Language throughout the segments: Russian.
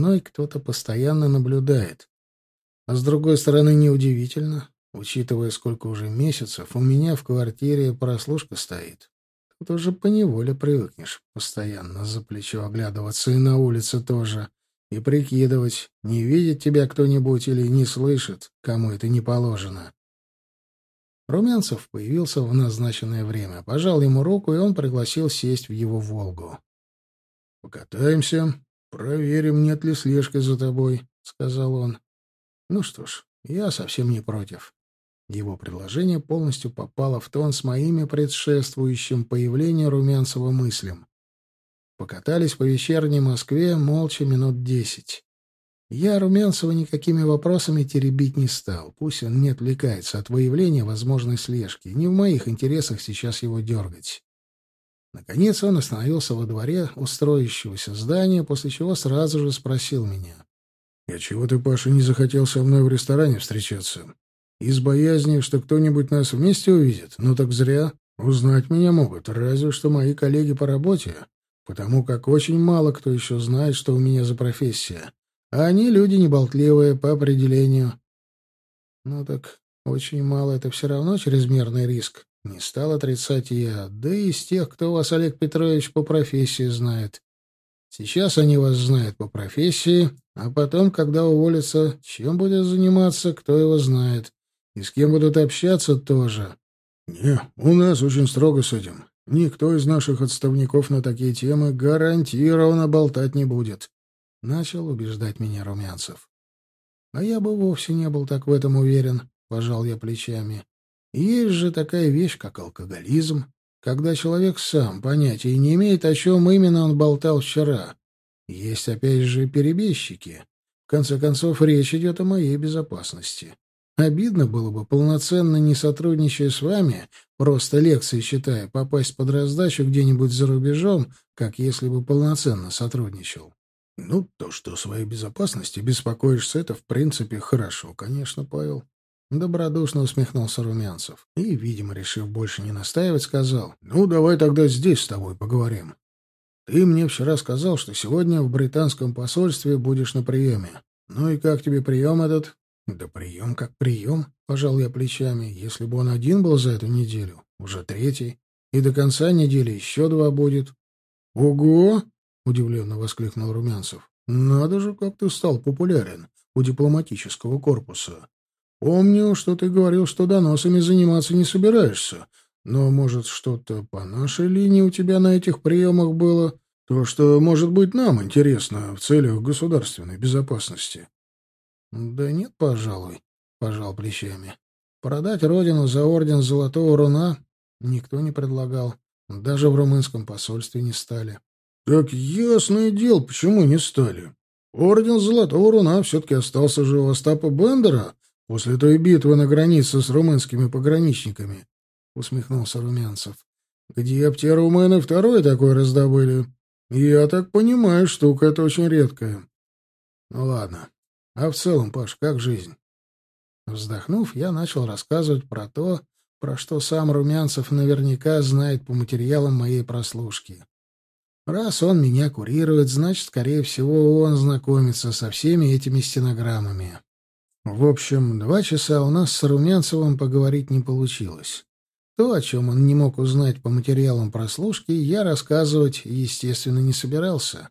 мной кто-то постоянно наблюдает. А с другой стороны, неудивительно, учитывая, сколько уже месяцев у меня в квартире прослушка стоит. Тут уже поневоле привыкнешь постоянно за плечо оглядываться и на улице тоже, и прикидывать, не видит тебя кто-нибудь или не слышит, кому это не положено. Румянцев появился в назначенное время, пожал ему руку, и он пригласил сесть в его «Волгу». «Покатаемся, проверим, нет ли слежки за тобой», — сказал он. «Ну что ж, я совсем не против». Его предложение полностью попало в тон с моими предшествующим появлению Румянцева мыслям. Покатались по вечерней Москве молча минут десять. Я Румянцева никакими вопросами теребить не стал. Пусть он не отвлекается от выявления возможной слежки. Не в моих интересах сейчас его дергать. Наконец он остановился во дворе устроящегося здания, после чего сразу же спросил меня. — А чего ты, Паша, не захотел со мной в ресторане встречаться? Из боязни, что кто-нибудь нас вместе увидит? Ну так зря. Узнать меня могут, разве что мои коллеги по работе, потому как очень мало кто еще знает, что у меня за профессия. А они люди неболтливые по определению. Ну так очень мало — это все равно чрезмерный риск. Не стал отрицать я. Да и из тех, кто вас, Олег Петрович, по профессии знает. Сейчас они вас знают по профессии, а потом, когда уволятся, чем будет заниматься, кто его знает. И с кем будут общаться тоже. Не, у нас очень строго с этим. Никто из наших отставников на такие темы гарантированно болтать не будет. Начал убеждать меня Румянцев. А я бы вовсе не был так в этом уверен, пожал я плечами. Есть же такая вещь, как алкоголизм, когда человек сам понятия не имеет, о чем именно он болтал вчера. Есть, опять же, перебежчики. В конце концов, речь идет о моей безопасности. Обидно было бы, полноценно не сотрудничая с вами, просто лекции читая, попасть под раздачу где-нибудь за рубежом, как если бы полноценно сотрудничал. Ну, то, что о своей безопасности беспокоишься, это в принципе хорошо, конечно, Павел. Добродушно усмехнулся Румянцев и, видимо, решив больше не настаивать, сказал, «Ну, давай тогда здесь с тобой поговорим. Ты мне вчера сказал, что сегодня в британском посольстве будешь на приеме. Ну и как тебе прием этот?» Да прием как прием, пожал я плечами. Если бы он один был за эту неделю, уже третий, и до конца недели еще два будет. Ого! удивленно воскликнул Румянцев. Надо же, как ты стал популярен у дипломатического корпуса. Помню, что ты говорил, что доносами заниматься не собираешься. Но, может, что-то по нашей линии у тебя на этих приемах было? То, что, может быть, нам интересно в целях государственной безопасности. Да нет, пожалуй, пожал плечами. Продать родину за орден Золотого Руна никто не предлагал. Даже в румынском посольстве не стали. Так ясное дело, почему не стали. Орден Золотого Руна все-таки остался же у Остапа Бендера после той битвы на границе с румынскими пограничниками, — усмехнулся Румянцев. — Где те румыны второй такой раздобыли? Я так понимаю, штука эта очень редкая. Ну ладно, а в целом, Паш, как жизнь? Вздохнув, я начал рассказывать про то, про что сам Румянцев наверняка знает по материалам моей прослушки. Раз он меня курирует, значит, скорее всего, он знакомится со всеми этими стенограммами. В общем, два часа у нас с Румянцевым поговорить не получилось. То, о чем он не мог узнать по материалам прослушки, я рассказывать, естественно, не собирался.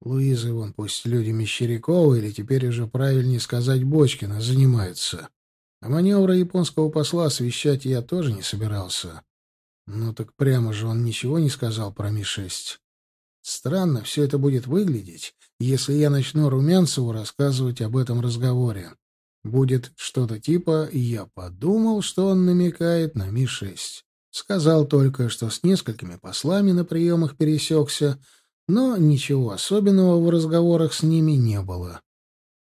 Луизы вон пусть люди Мещерякова, или теперь уже правильнее сказать Бочкина, занимаются. А маневра японского посла освещать я тоже не собирался. Ну так прямо же он ничего не сказал про Ми-6. Странно все это будет выглядеть, если я начну Румянцеву рассказывать об этом разговоре. Будет что-то типа «я подумал, что он намекает на Ми-6». Сказал только, что с несколькими послами на приемах пересекся, но ничего особенного в разговорах с ними не было.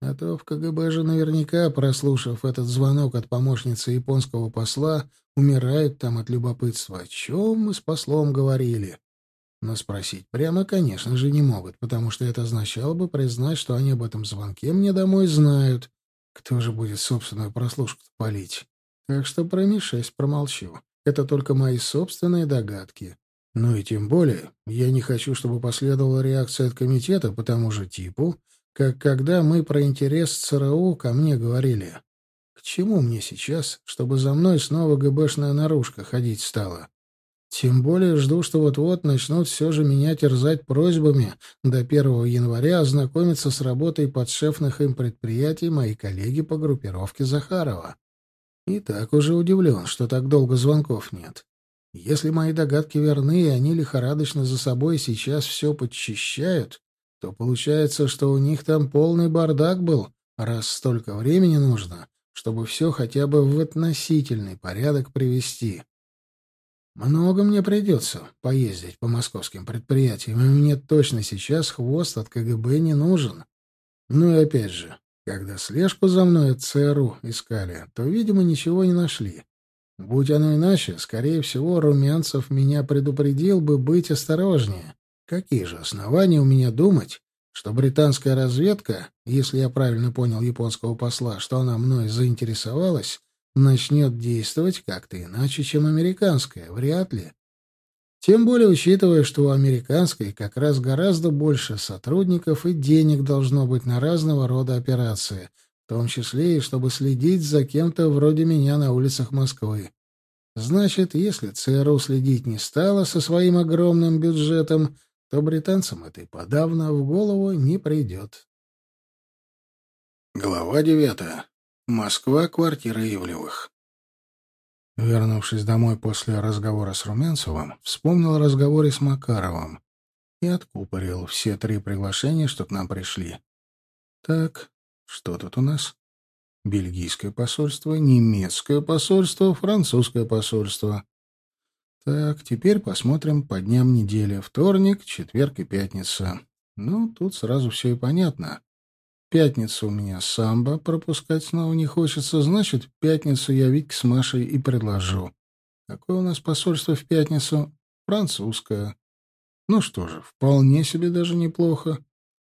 А то в КГБ же наверняка, прослушав этот звонок от помощницы японского посла, умирают там от любопытства, о чем мы с послом говорили. Но спросить прямо, конечно же, не могут, потому что это означало бы признать, что они об этом звонке мне домой знают. Кто же будет собственную прослушку полить? Так что про Ми-6 промолчу. Это только мои собственные догадки. Ну и тем более, я не хочу, чтобы последовала реакция от комитета по тому же типу, как когда мы про интерес ЦРУ ко мне говорили. К чему мне сейчас, чтобы за мной снова ГБшная наружка ходить стала? Тем более жду, что вот-вот начнут все же меня терзать просьбами до 1 января ознакомиться с работой подшефных им предприятий мои коллеги по группировке Захарова. И так уже удивлен, что так долго звонков нет. Если мои догадки верны, и они лихорадочно за собой сейчас все подчищают, то получается, что у них там полный бардак был, раз столько времени нужно, чтобы все хотя бы в относительный порядок привести. Много мне придется поездить по московским предприятиям, и мне точно сейчас хвост от КГБ не нужен. Ну и опять же, когда слежку за мной от ЦРУ искали, то, видимо, ничего не нашли. Будь оно иначе, скорее всего, Румянцев меня предупредил бы быть осторожнее. Какие же основания у меня думать, что британская разведка, если я правильно понял японского посла, что она мной заинтересовалась, начнет действовать как-то иначе, чем американская, вряд ли. Тем более учитывая, что у американской как раз гораздо больше сотрудников и денег должно быть на разного рода операции, в том числе и чтобы следить за кем-то вроде меня на улицах Москвы. Значит, если ЦРУ следить не стало со своим огромным бюджетом, то британцам это и подавно в голову не придет. Глава девятая. Москва, квартира Ивлевых. Вернувшись домой после разговора с Румянцевым, вспомнил о разговоре с Макаровым и откупорил все три приглашения, что к нам пришли. Так, что тут у нас? Бельгийское посольство, немецкое посольство, французское посольство. Так, теперь посмотрим по дням недели. Вторник, четверг и пятница. Ну, тут сразу все и понятно пятницу у меня самбо пропускать снова не хочется, значит, в пятницу я Витьке с Машей и предложу. Какое у нас посольство в пятницу? Французское. Ну что же, вполне себе даже неплохо.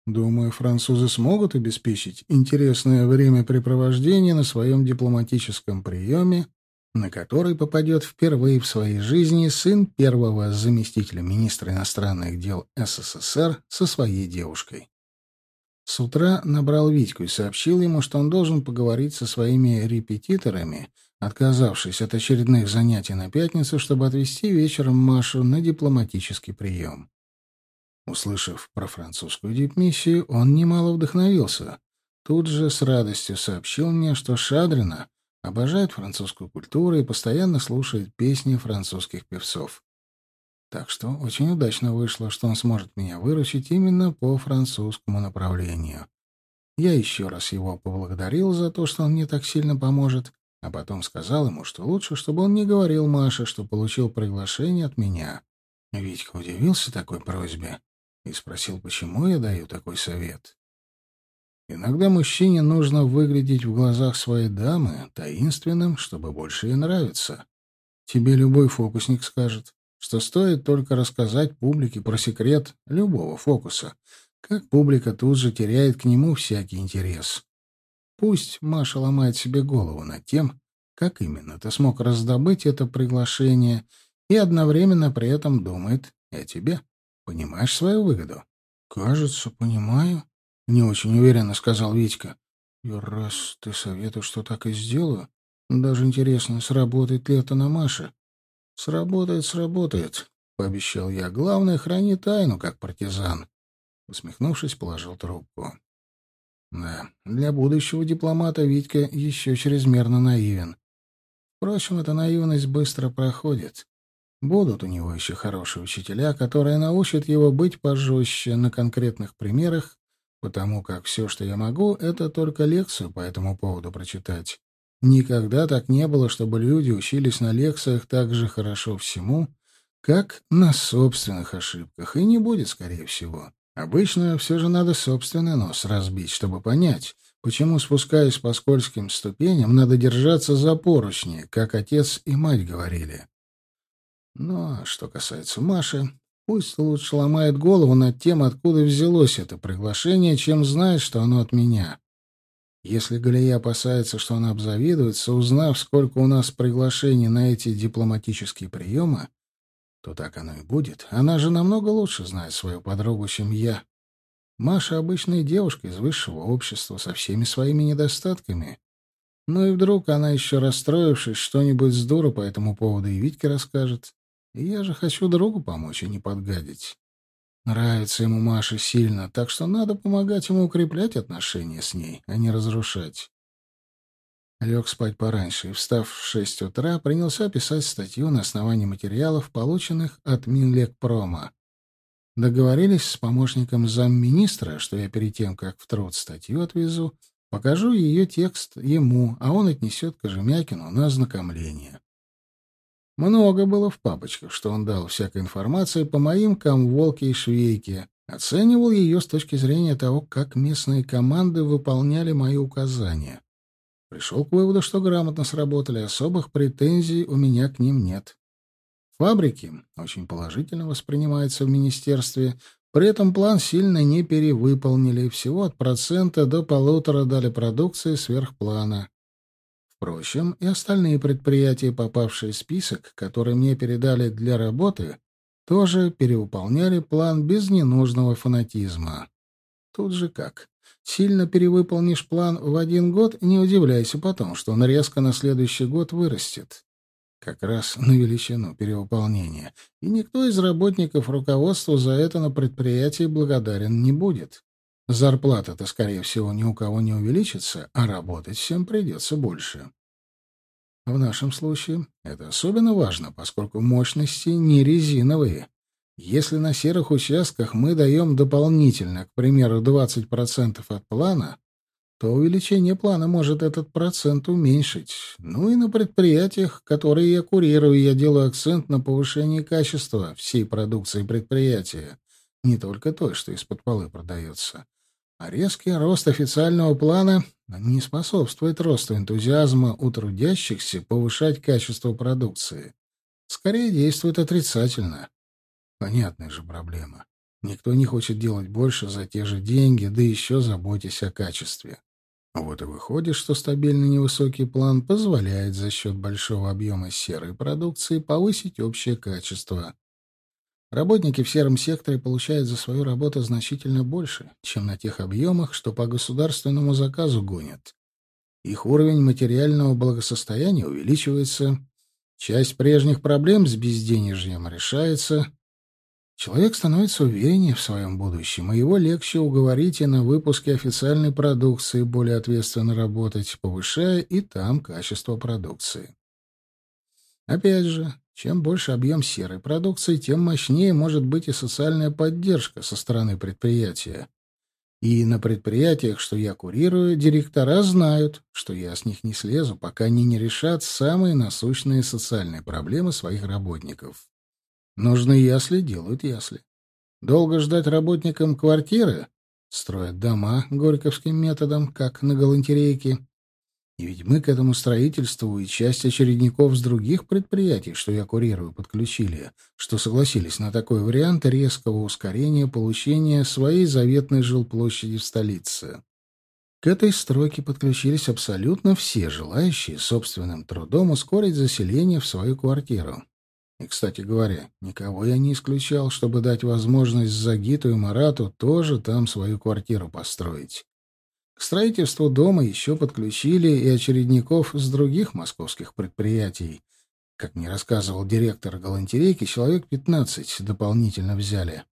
Думаю, французы смогут обеспечить интересное времяпрепровождение на своем дипломатическом приеме, на который попадет впервые в своей жизни сын первого заместителя министра иностранных дел СССР со своей девушкой. С утра набрал Витьку и сообщил ему, что он должен поговорить со своими репетиторами, отказавшись от очередных занятий на пятницу, чтобы отвезти вечером Машу на дипломатический прием. Услышав про французскую дипмиссию, он немало вдохновился. Тут же с радостью сообщил мне, что Шадрина обожает французскую культуру и постоянно слушает песни французских певцов. Так что очень удачно вышло, что он сможет меня выручить именно по французскому направлению. Я еще раз его поблагодарил за то, что он мне так сильно поможет, а потом сказал ему, что лучше, чтобы он не говорил Маше, что получил приглашение от меня. Витька удивился такой просьбе и спросил, почему я даю такой совет. Иногда мужчине нужно выглядеть в глазах своей дамы таинственным, чтобы больше ей нравиться. Тебе любой фокусник скажет что стоит только рассказать публике про секрет любого фокуса, как публика тут же теряет к нему всякий интерес. Пусть Маша ломает себе голову над тем, как именно ты смог раздобыть это приглашение, и одновременно при этом думает о тебе. Понимаешь свою выгоду? — Кажется, понимаю, — не очень уверенно сказал Витька. — И раз ты советуешь, что так и сделаю, даже интересно, сработает ли это на Маше. «Сработает, сработает», — пообещал я. «Главное, храни тайну, как партизан». Усмехнувшись, положил трубку. Да, для будущего дипломата Витька еще чрезмерно наивен. Впрочем, эта наивность быстро проходит. Будут у него еще хорошие учителя, которые научат его быть пожестче на конкретных примерах, потому как все, что я могу, это только лекцию по этому поводу прочитать. Никогда так не было, чтобы люди учились на лекциях так же хорошо всему, как на собственных ошибках, и не будет, скорее всего. Обычно все же надо собственный нос разбить, чтобы понять, почему, спускаясь по скользким ступеням, надо держаться за поручни, как отец и мать говорили. Но что касается Маши, пусть лучше ломает голову над тем, откуда взялось это приглашение, чем знает, что оно от меня. Если Галия опасается, что она обзавидуется, узнав, сколько у нас приглашений на эти дипломатические приемы, то так оно и будет. Она же намного лучше знает свою подругу, чем я. Маша обычная девушка из высшего общества со всеми своими недостатками. Ну и вдруг она еще расстроившись, что-нибудь с дуру по этому поводу и Витьке расскажет. И я же хочу другу помочь, а не подгадить. Нравится ему Маша сильно, так что надо помогать ему укреплять отношения с ней, а не разрушать. Лег спать пораньше и, встав в шесть утра, принялся писать статью на основании материалов, полученных от Минлекпрома. Договорились с помощником замминистра, что я перед тем, как в труд статью отвезу, покажу ее текст ему, а он отнесет Кожемякину на ознакомление. Много было в папочках, что он дал всякой информации по моим комволке и швейке, оценивал ее с точки зрения того, как местные команды выполняли мои указания. Пришел к выводу, что грамотно сработали, особых претензий у меня к ним нет. Фабрики очень положительно воспринимаются в министерстве, при этом план сильно не перевыполнили, всего от процента до полутора дали продукции сверх плана. Впрочем, и остальные предприятия, попавшие в список, который мне передали для работы, тоже перевыполняли план без ненужного фанатизма. Тут же как. Сильно перевыполнишь план в один год, не удивляйся потом, что он резко на следующий год вырастет. Как раз на величину перевыполнения. И никто из работников руководства за это на предприятии благодарен не будет. Зарплата-то, скорее всего, ни у кого не увеличится, а работать всем придется больше. В нашем случае это особенно важно, поскольку мощности не резиновые. Если на серых участках мы даем дополнительно, к примеру, 20% от плана, то увеличение плана может этот процент уменьшить. Ну и на предприятиях, которые я курирую, я делаю акцент на повышении качества всей продукции предприятия, не только той, что из-под полы продается. А резкий рост официального плана не способствует росту энтузиазма у трудящихся повышать качество продукции. Скорее действует отрицательно. Понятная же проблема. Никто не хочет делать больше за те же деньги, да еще заботясь о качестве. Вот и выходит, что стабильный невысокий план позволяет за счет большого объема серой продукции повысить общее качество. Работники в сером секторе получают за свою работу значительно больше, чем на тех объемах, что по государственному заказу гонят. Их уровень материального благосостояния увеличивается, часть прежних проблем с безденежьем решается, человек становится увереннее в своем будущем, и его легче уговорить и на выпуске официальной продукции более ответственно работать, повышая и там качество продукции. Опять же, чем больше объем серой продукции, тем мощнее может быть и социальная поддержка со стороны предприятия. И на предприятиях, что я курирую, директора знают, что я с них не слезу, пока они не решат самые насущные социальные проблемы своих работников. Нужны ясли — делают ясли. Долго ждать работникам квартиры? Строят дома горьковским методом, как на галантерейке. И ведь мы к этому строительству и часть очередников с других предприятий, что я курирую, подключили, что согласились на такой вариант резкого ускорения получения своей заветной жилплощади в столице. К этой стройке подключились абсолютно все желающие собственным трудом ускорить заселение в свою квартиру. И, кстати говоря, никого я не исключал, чтобы дать возможность Загиту и Марату тоже там свою квартиру построить. К строительству дома еще подключили и очередников с других московских предприятий. Как мне рассказывал директор галантерейки, человек 15 дополнительно взяли.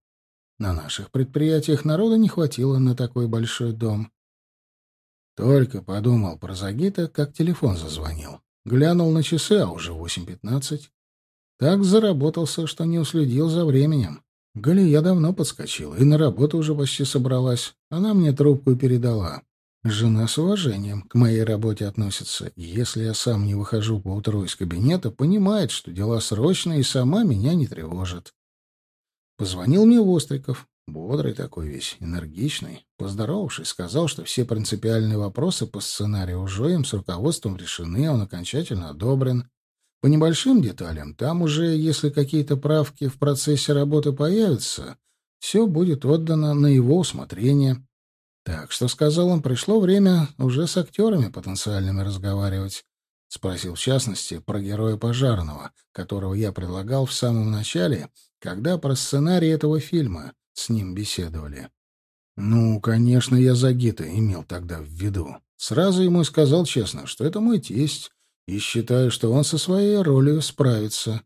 На наших предприятиях народа не хватило на такой большой дом. Только подумал про Загита, как телефон зазвонил. Глянул на часы, а уже 8.15. Так заработался, что не уследил за временем. Галия давно подскочила и на работу уже почти собралась. Она мне трубку передала. Жена с уважением к моей работе относится. Если я сам не выхожу по утру из кабинета, понимает, что дела срочные, и сама меня не тревожит. Позвонил мне Востриков, бодрый такой весь, энергичный. Поздоровавшись, сказал, что все принципиальные вопросы по сценарию уже им с руководством решены, он окончательно одобрен. По небольшим деталям, там уже, если какие-то правки в процессе работы появятся, все будет отдано на его усмотрение. Так что, сказал он, пришло время уже с актерами потенциальными разговаривать. Спросил, в частности, про героя пожарного, которого я предлагал в самом начале, когда про сценарий этого фильма с ним беседовали. Ну, конечно, я Загита имел тогда в виду. Сразу ему сказал честно, что это мой тесть, и считаю, что он со своей ролью справится.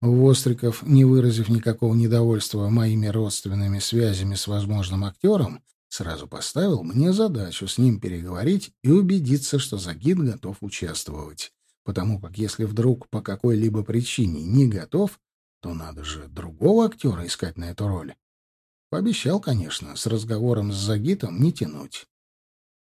Востриков, не выразив никакого недовольства моими родственными связями с возможным актером, сразу поставил мне задачу с ним переговорить и убедиться, что Загид готов участвовать. Потому как если вдруг по какой-либо причине не готов, то надо же другого актера искать на эту роль. Пообещал, конечно, с разговором с Загитом не тянуть.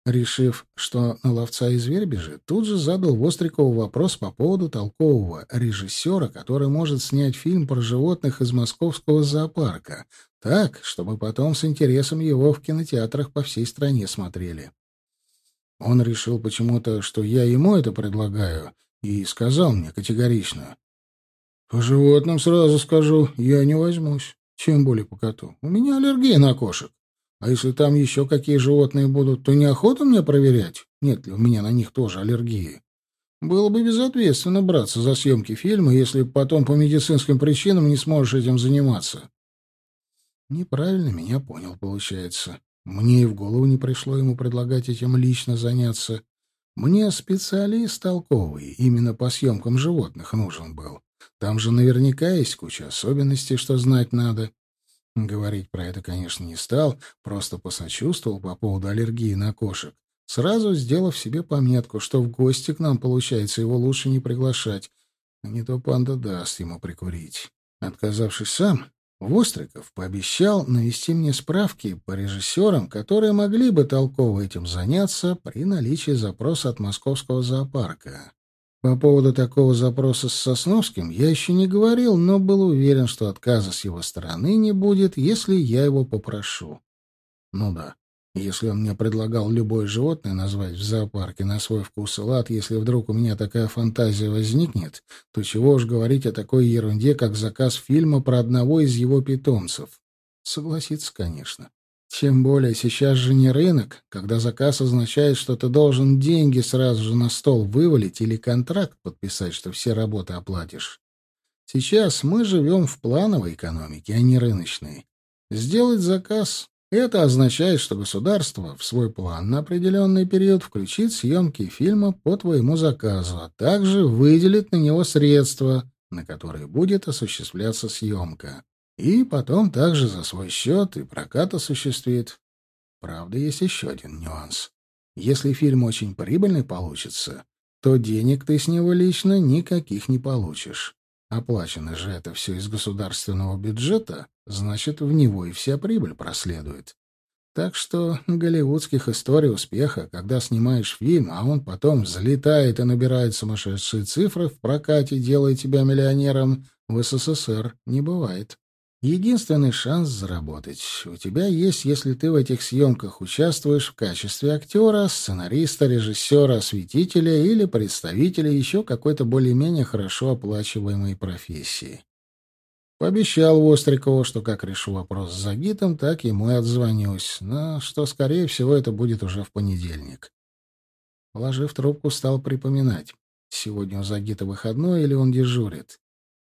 Решив, что на ловца и зверь бежит, тут же задал Вострикову вопрос по поводу толкового режиссера, который может снять фильм про животных из московского зоопарка, так, чтобы потом с интересом его в кинотеатрах по всей стране смотрели. Он решил почему-то, что я ему это предлагаю, и сказал мне категорично. «По животным сразу скажу, я не возьмусь, чем более по коту. У меня аллергия на кошек. А если там еще какие животные будут, то неохота мне проверять, нет ли у меня на них тоже аллергии. Было бы безответственно браться за съемки фильма, если потом по медицинским причинам не сможешь этим заниматься. Неправильно меня понял, получается. Мне и в голову не пришло ему предлагать этим лично заняться. Мне специалист толковый, именно по съемкам животных нужен был. Там же наверняка есть куча особенностей, что знать надо. Говорить про это, конечно, не стал, просто посочувствовал по поводу аллергии на кошек, сразу сделав себе пометку, что в гости к нам, получается, его лучше не приглашать, а не то панда даст ему прикурить. Отказавшись сам, Востриков пообещал навести мне справки по режиссерам, которые могли бы толково этим заняться при наличии запроса от московского зоопарка. По поводу такого запроса с Сосновским я еще не говорил, но был уверен, что отказа с его стороны не будет, если я его попрошу. Ну да, если он мне предлагал любое животное назвать в зоопарке на свой вкус и лад, если вдруг у меня такая фантазия возникнет, то чего уж говорить о такой ерунде, как заказ фильма про одного из его питомцев. Согласиться, конечно. Тем более сейчас же не рынок, когда заказ означает, что ты должен деньги сразу же на стол вывалить или контракт подписать, что все работы оплатишь. Сейчас мы живем в плановой экономике, а не рыночной. Сделать заказ — это означает, что государство в свой план на определенный период включит съемки фильма по твоему заказу, а также выделит на него средства, на которые будет осуществляться съемка. И потом также за свой счет и прокат осуществит. Правда, есть еще один нюанс. Если фильм очень прибыльный получится, то денег ты с него лично никаких не получишь. Оплачено же это все из государственного бюджета, значит, в него и вся прибыль проследует. Так что голливудских историй успеха, когда снимаешь фильм, а он потом взлетает и набирает сумасшедшие цифры в прокате, делая тебя миллионером, в СССР не бывает. Единственный шанс заработать у тебя есть, если ты в этих съемках участвуешь в качестве актера, сценариста, режиссера, осветителя или представителя еще какой-то более-менее хорошо оплачиваемой профессии. Пообещал Вострикову, что как решу вопрос с Загитом, так ему и отзвонюсь, но что, скорее всего, это будет уже в понедельник. Положив трубку, стал припоминать, сегодня у Загита выходной или он дежурит.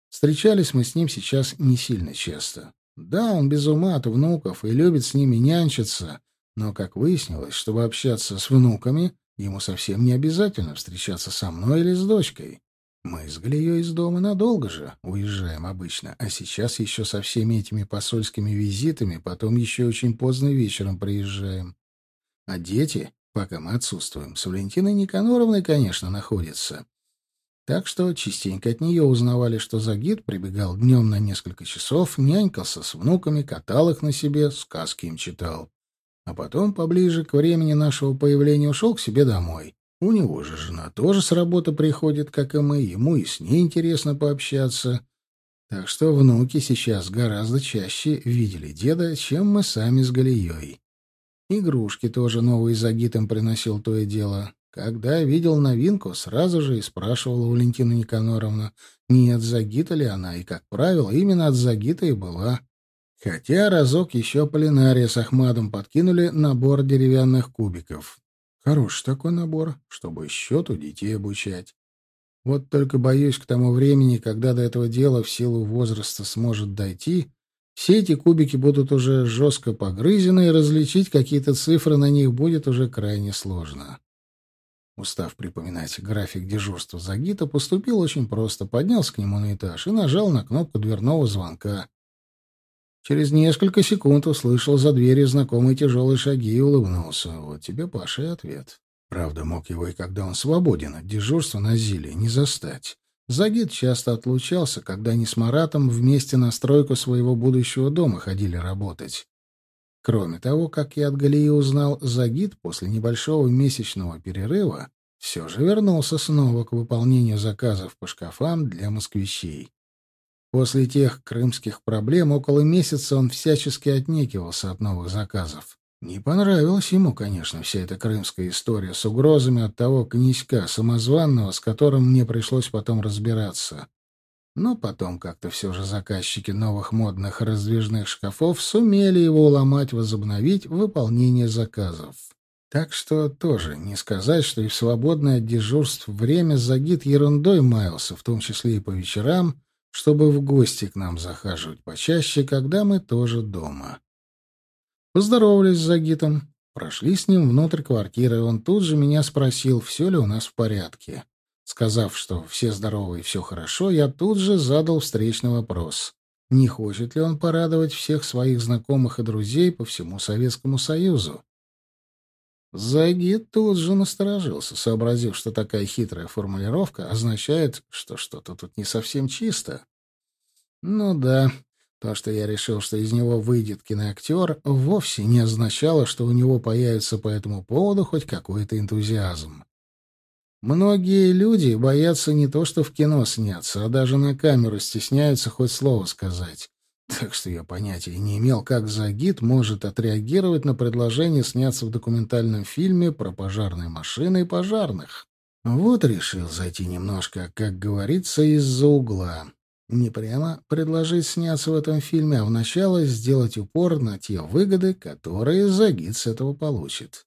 Встречались мы с ним сейчас не сильно часто. Да, он без ума от внуков и любит с ними нянчиться, но, как выяснилось, чтобы общаться с внуками, ему совсем не обязательно встречаться со мной или с дочкой. Мы с Галией из дома надолго же уезжаем обычно, а сейчас еще со всеми этими посольскими визитами, потом еще очень поздно вечером приезжаем. А дети, пока мы отсутствуем, с Валентиной Никаноровной, конечно, находятся. Так что частенько от нее узнавали, что Загид прибегал днем на несколько часов, нянькался с внуками, катал их на себе, сказки им читал. А потом, поближе к времени нашего появления, ушел к себе домой. У него же жена тоже с работы приходит, как и мы, ему и с ней интересно пообщаться. Так что внуки сейчас гораздо чаще видели деда, чем мы сами с Галией. Игрушки тоже новые Загитом приносил то и дело. Когда видел новинку, сразу же и спрашивала Валентина Никаноровна, не от Загита ли она, и, как правило, именно от Загита и была. Хотя разок еще полинария с Ахмадом подкинули набор деревянных кубиков. Хороший такой набор, чтобы счету детей обучать. Вот только боюсь к тому времени, когда до этого дела в силу возраста сможет дойти, Все эти кубики будут уже жестко погрызены, и различить какие-то цифры на них будет уже крайне сложно. Устав припоминать график дежурства Загита, поступил очень просто. Поднялся к нему на этаж и нажал на кнопку дверного звонка. Через несколько секунд услышал за дверью знакомые тяжелые шаги и улыбнулся. Вот тебе, Паша, и ответ. Правда, мог его и когда он свободен от дежурства на Зиле не застать. Загид часто отлучался, когда они с Маратом вместе на стройку своего будущего дома ходили работать. Кроме того, как я от Галии узнал, Загид после небольшого месячного перерыва все же вернулся снова к выполнению заказов по шкафам для москвичей. После тех крымских проблем около месяца он всячески отнекивался от новых заказов. Не понравилась ему, конечно, вся эта крымская история с угрозами от того князька самозванного, с которым мне пришлось потом разбираться. Но потом как-то все же заказчики новых модных раздвижных шкафов сумели его уломать возобновить выполнение заказов. Так что тоже не сказать, что и в свободное от дежурств время Загид ерундой маялся, в том числе и по вечерам, чтобы в гости к нам захаживать почаще, когда мы тоже дома. Поздоровались с Загитом, прошли с ним внутрь квартиры, и он тут же меня спросил, все ли у нас в порядке. Сказав, что все здоровы и все хорошо, я тут же задал встречный вопрос. Не хочет ли он порадовать всех своих знакомых и друзей по всему Советскому Союзу? Загид тут же насторожился, сообразив, что такая хитрая формулировка означает, что что-то тут не совсем чисто. Ну да, то, что я решил, что из него выйдет киноактер, вовсе не означало, что у него появится по этому поводу хоть какой-то энтузиазм. Многие люди боятся не то, что в кино сняться, а даже на камеру стесняются хоть слово сказать. Так что я понятия не имел, как Загид может отреагировать на предложение сняться в документальном фильме про пожарные машины и пожарных. Вот решил зайти немножко, как говорится, из-за угла. Не прямо предложить сняться в этом фильме, а вначале сделать упор на те выгоды, которые Загид с этого получит.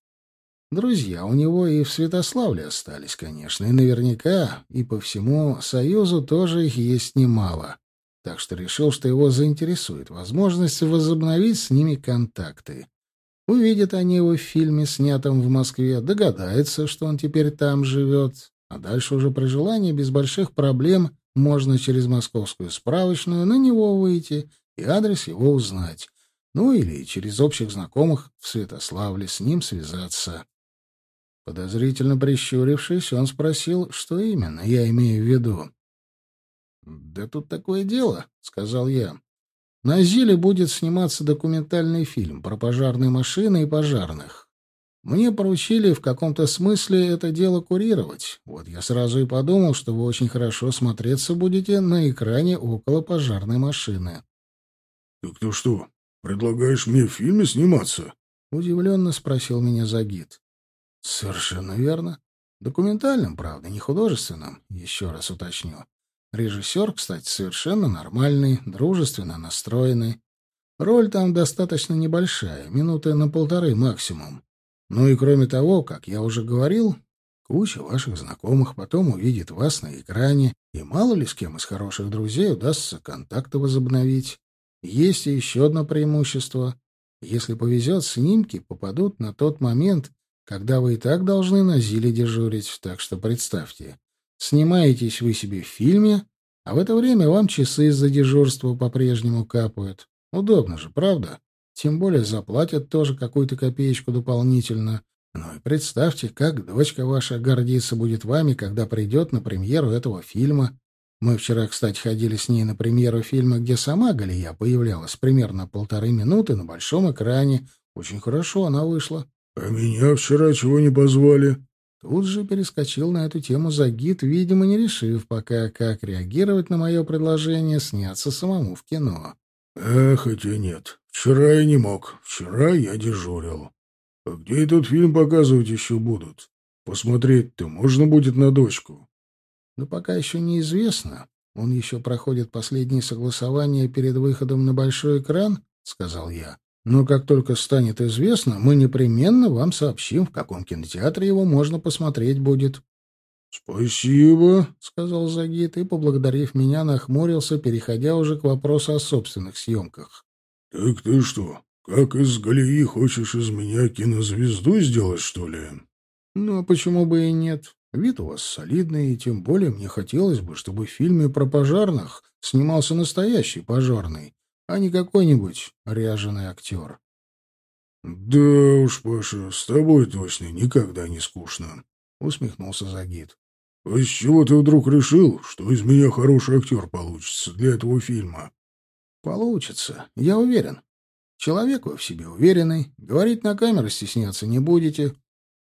Друзья у него и в Святославле остались, конечно, и наверняка, и по всему Союзу тоже их есть немало. Так что решил, что его заинтересует возможность возобновить с ними контакты. Увидят они его в фильме, снятом в Москве, догадаются, что он теперь там живет, а дальше уже при желании без больших проблем можно через московскую справочную на него выйти и адрес его узнать. Ну или через общих знакомых в Святославле с ним связаться. Подозрительно прищурившись, он спросил, что именно я имею в виду. «Да тут такое дело», — сказал я. «На Зиле будет сниматься документальный фильм про пожарные машины и пожарных. Мне поручили в каком-то смысле это дело курировать. Вот я сразу и подумал, что вы очень хорошо смотреться будете на экране около пожарной машины». «Так ты что, предлагаешь мне в фильме сниматься?» — удивленно спросил меня Загид. Совершенно верно. Документальным, правда, не художественным, еще раз уточню. Режиссер, кстати, совершенно нормальный, дружественно настроенный. Роль там достаточно небольшая, минуты на полторы максимум. Ну и кроме того, как я уже говорил, куча ваших знакомых потом увидит вас на экране, и мало ли с кем из хороших друзей удастся контакты возобновить. Есть еще одно преимущество. Если повезет, снимки попадут на тот момент, когда вы и так должны на Зиле дежурить, так что представьте, снимаетесь вы себе в фильме, а в это время вам часы за дежурство по-прежнему капают. Удобно же, правда? Тем более заплатят тоже какую-то копеечку дополнительно. Ну и представьте, как дочка ваша гордиться будет вами, когда придет на премьеру этого фильма. Мы вчера, кстати, ходили с ней на премьеру фильма, где сама Галия появлялась примерно полторы минуты на большом экране. Очень хорошо она вышла. «А меня вчера чего не позвали?» Тут же перескочил на эту тему Загид, видимо, не решив пока, как реагировать на мое предложение сняться самому в кино. «Э, хотя нет. Вчера я не мог. Вчера я дежурил. А где этот фильм показывать еще будут? Посмотреть-то можно будет на дочку?» «Да пока еще неизвестно. Он еще проходит последние согласования перед выходом на большой экран», — сказал я. Но как только станет известно, мы непременно вам сообщим, в каком кинотеатре его можно посмотреть будет. — Спасибо, — сказал Загид и, поблагодарив меня, нахмурился, переходя уже к вопросу о собственных съемках. Так ты что, как из Галии хочешь из меня кинозвезду сделать, что ли? Ну, а почему бы и нет? Вид у вас солидный, и тем более мне хотелось бы, чтобы в фильме про пожарных снимался настоящий пожарный, а не какой-нибудь ряженый актер. — Да уж, Паша, с тобой точно никогда не скучно, — усмехнулся Загид. — А с чего ты вдруг решил, что из меня хороший актер получится для этого фильма? — Получится, я уверен. Человек вы в себе уверенный, говорить на камеру стесняться не будете,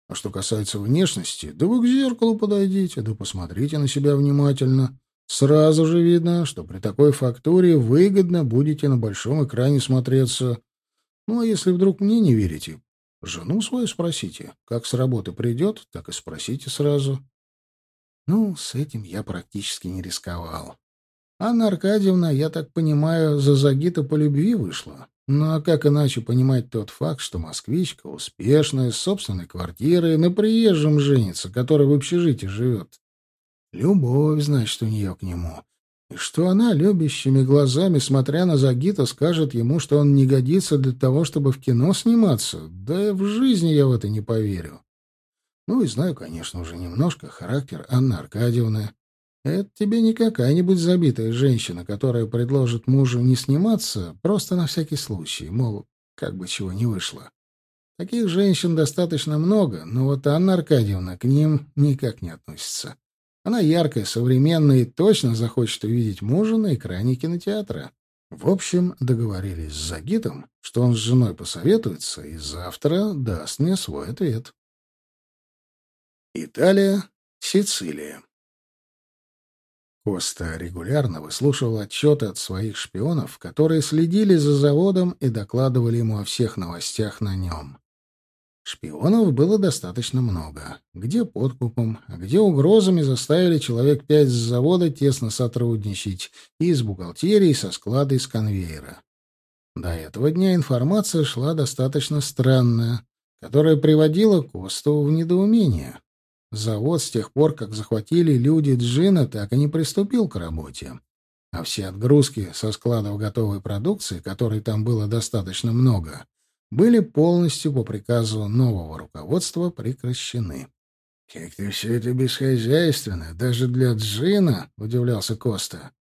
а что касается внешности, да вы к зеркалу подойдите, да посмотрите на себя внимательно. Сразу же видно, что при такой фактуре выгодно будете на большом экране смотреться. Ну, а если вдруг мне не верите, жену свою спросите. Как с работы придет, так и спросите сразу. Ну, с этим я практически не рисковал. Анна Аркадьевна, я так понимаю, за Загита по любви вышла. Ну а как иначе понимать тот факт, что москвичка успешная, с собственной квартирой, на приезжем женится, который в общежитии живет? Любовь, значит, у нее к нему. И что она, любящими глазами, смотря на Загита, скажет ему, что он не годится для того, чтобы в кино сниматься? Да в жизни я в это не поверю. Ну и знаю, конечно, уже немножко характер Анны Аркадьевны. Это тебе не какая-нибудь забитая женщина, которая предложит мужу не сниматься, просто на всякий случай, мол, как бы чего не вышло. Таких женщин достаточно много, но вот Анна Аркадьевна к ним никак не относится. Она яркая, современная и точно захочет увидеть мужа на экране кинотеатра. В общем, договорились с Загитом, что он с женой посоветуется и завтра даст мне свой ответ. Италия, Сицилия. Коста регулярно выслушивал отчеты от своих шпионов, которые следили за заводом и докладывали ему о всех новостях на нем. Шпионов было достаточно много. Где подкупом, а где угрозами заставили человек пять с завода тесно сотрудничать и с бухгалтерией со склада из конвейера. До этого дня информация шла достаточно странная, которая приводила Косту в недоумение. Завод с тех пор, как захватили люди Джина, так и не приступил к работе. А все отгрузки со складов готовой продукции, которой там было достаточно много, были полностью по приказу нового руководства прекращены. «Как-то все это бесхозяйственно, даже для Джина», — удивлялся Коста.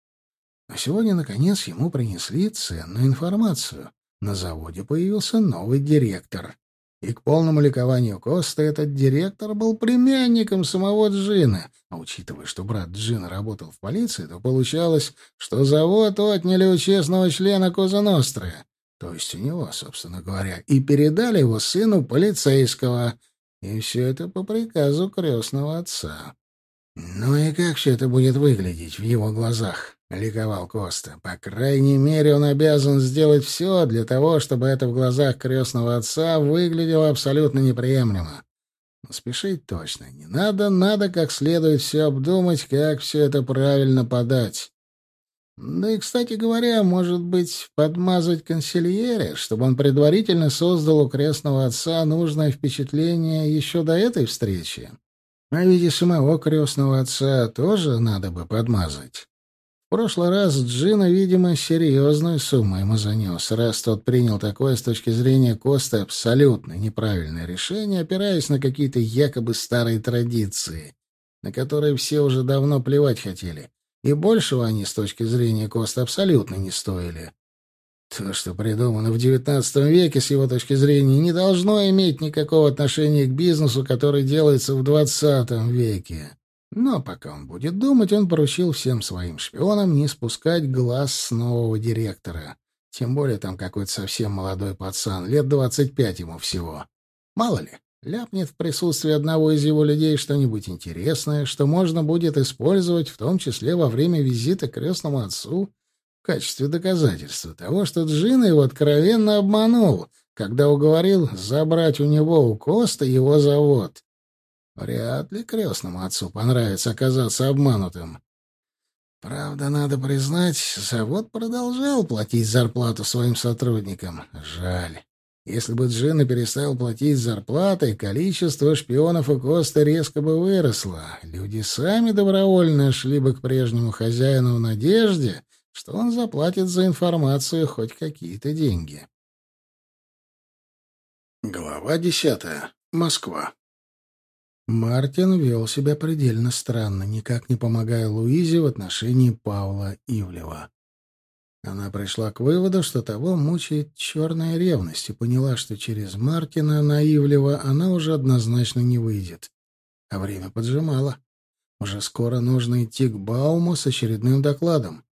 А сегодня, наконец, ему принесли ценную информацию. На заводе появился новый директор. И к полному ликованию Коста этот директор был племянником самого Джина. А учитывая, что брат Джина работал в полиции, то получалось, что завод отняли у честного члена Коза Ностры, то есть у него, собственно говоря, и передали его сыну полицейского. И все это по приказу крестного отца. Ну и как все это будет выглядеть в его глазах? — ликовал Коста. «По крайней мере, он обязан сделать все для того, чтобы это в глазах крестного отца выглядело абсолютно неприемлемо. Но спешить точно не надо, надо как следует все обдумать, как все это правильно подать. Да и, кстати говоря, может быть, подмазать консильере, чтобы он предварительно создал у крестного отца нужное впечатление еще до этой встречи. А ведь и самого крестного отца тоже надо бы подмазать». В прошлый раз Джина, видимо, серьезную сумму ему занес, раз тот принял такое с точки зрения Коста абсолютно неправильное решение, опираясь на какие-то якобы старые традиции, на которые все уже давно плевать хотели, и большего они с точки зрения Коста абсолютно не стоили. То, что придумано в XIX веке, с его точки зрения, не должно иметь никакого отношения к бизнесу, который делается в XX веке. Но пока он будет думать, он поручил всем своим шпионам не спускать глаз с нового директора. Тем более там какой-то совсем молодой пацан, лет двадцать пять ему всего. Мало ли, ляпнет в присутствии одного из его людей что-нибудь интересное, что можно будет использовать, в том числе во время визита к крестному отцу, в качестве доказательства того, что Джина его откровенно обманул, когда уговорил забрать у него у Коста его завод. Вряд ли крестному отцу понравится оказаться обманутым. Правда, надо признать, завод продолжал платить зарплату своим сотрудникам. Жаль. Если бы Джина перестал платить зарплаты, количество шпионов и Коста резко бы выросло. Люди сами добровольно шли бы к прежнему хозяину в надежде, что он заплатит за информацию хоть какие-то деньги. Глава десятая. Москва. Мартин вел себя предельно странно, никак не помогая Луизе в отношении Павла Ивлева. Она пришла к выводу, что того мучает черная ревность, и поняла, что через Мартина на Ивлева она уже однозначно не выйдет. А время поджимало. Уже скоро нужно идти к Бауму с очередным докладом.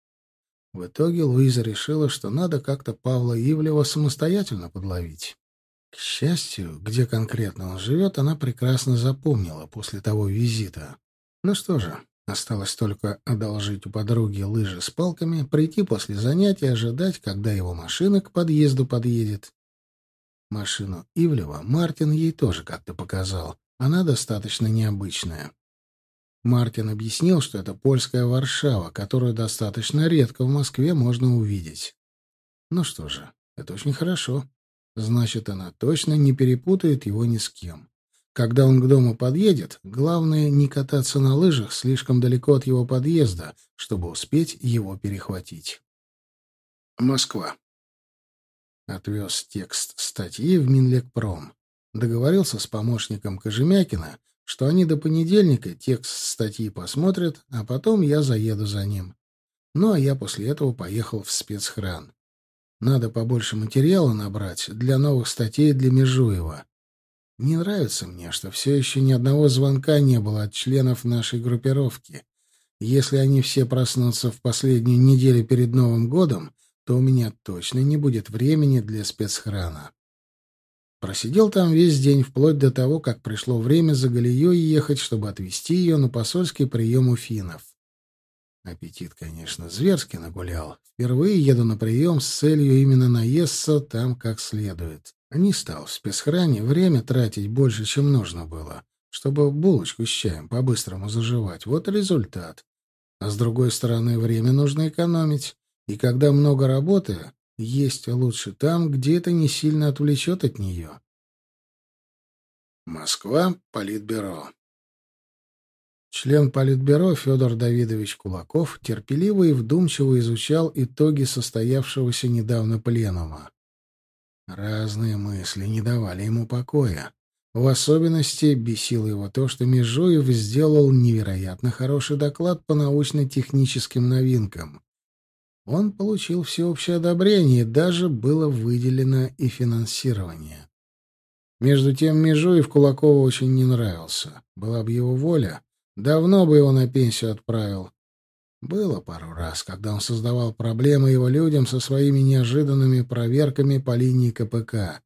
В итоге Луиза решила, что надо как-то Павла Ивлева самостоятельно подловить. К счастью, где конкретно он живет, она прекрасно запомнила после того визита. Ну что же, осталось только одолжить у подруги лыжи с палками, прийти после занятия, ожидать, когда его машина к подъезду подъедет. Машину Ивлева Мартин ей тоже как-то показал. Она достаточно необычная. Мартин объяснил, что это польская Варшава, которую достаточно редко в Москве можно увидеть. Ну что же, это очень хорошо. Значит, она точно не перепутает его ни с кем. Когда он к дому подъедет, главное не кататься на лыжах слишком далеко от его подъезда, чтобы успеть его перехватить. Москва. Отвез текст статьи в Минлекпром. Договорился с помощником Кожемякина, что они до понедельника текст статьи посмотрят, а потом я заеду за ним. Ну, а я после этого поехал в спецхран. Надо побольше материала набрать для новых статей для Межуева. Не нравится мне, что все еще ни одного звонка не было от членов нашей группировки. Если они все проснутся в последнюю неделю перед Новым годом, то у меня точно не будет времени для спецхрана. Просидел там весь день, вплоть до того, как пришло время за Галией ехать, чтобы отвезти ее на посольский прием у финнов. Аппетит, конечно, зверски нагулял. Впервые еду на прием с целью именно наесться там как следует. Не стал в спецхране время тратить больше, чем нужно было, чтобы булочку с чаем по-быстрому заживать. Вот результат. А с другой стороны, время нужно экономить. И когда много работы, есть лучше там, где это не сильно отвлечет от нее. Москва, Политбюро. Член Политбюро Федор Давидович Кулаков терпеливо и вдумчиво изучал итоги состоявшегося недавно пленума. Разные мысли не давали ему покоя. В особенности бесило его то, что Межуев сделал невероятно хороший доклад по научно-техническим новинкам. Он получил всеобщее одобрение, даже было выделено и финансирование. Между тем Межуев Кулакову очень не нравился. Была бы его воля, давно бы его на пенсию отправил. Было пару раз, когда он создавал проблемы его людям со своими неожиданными проверками по линии КПК.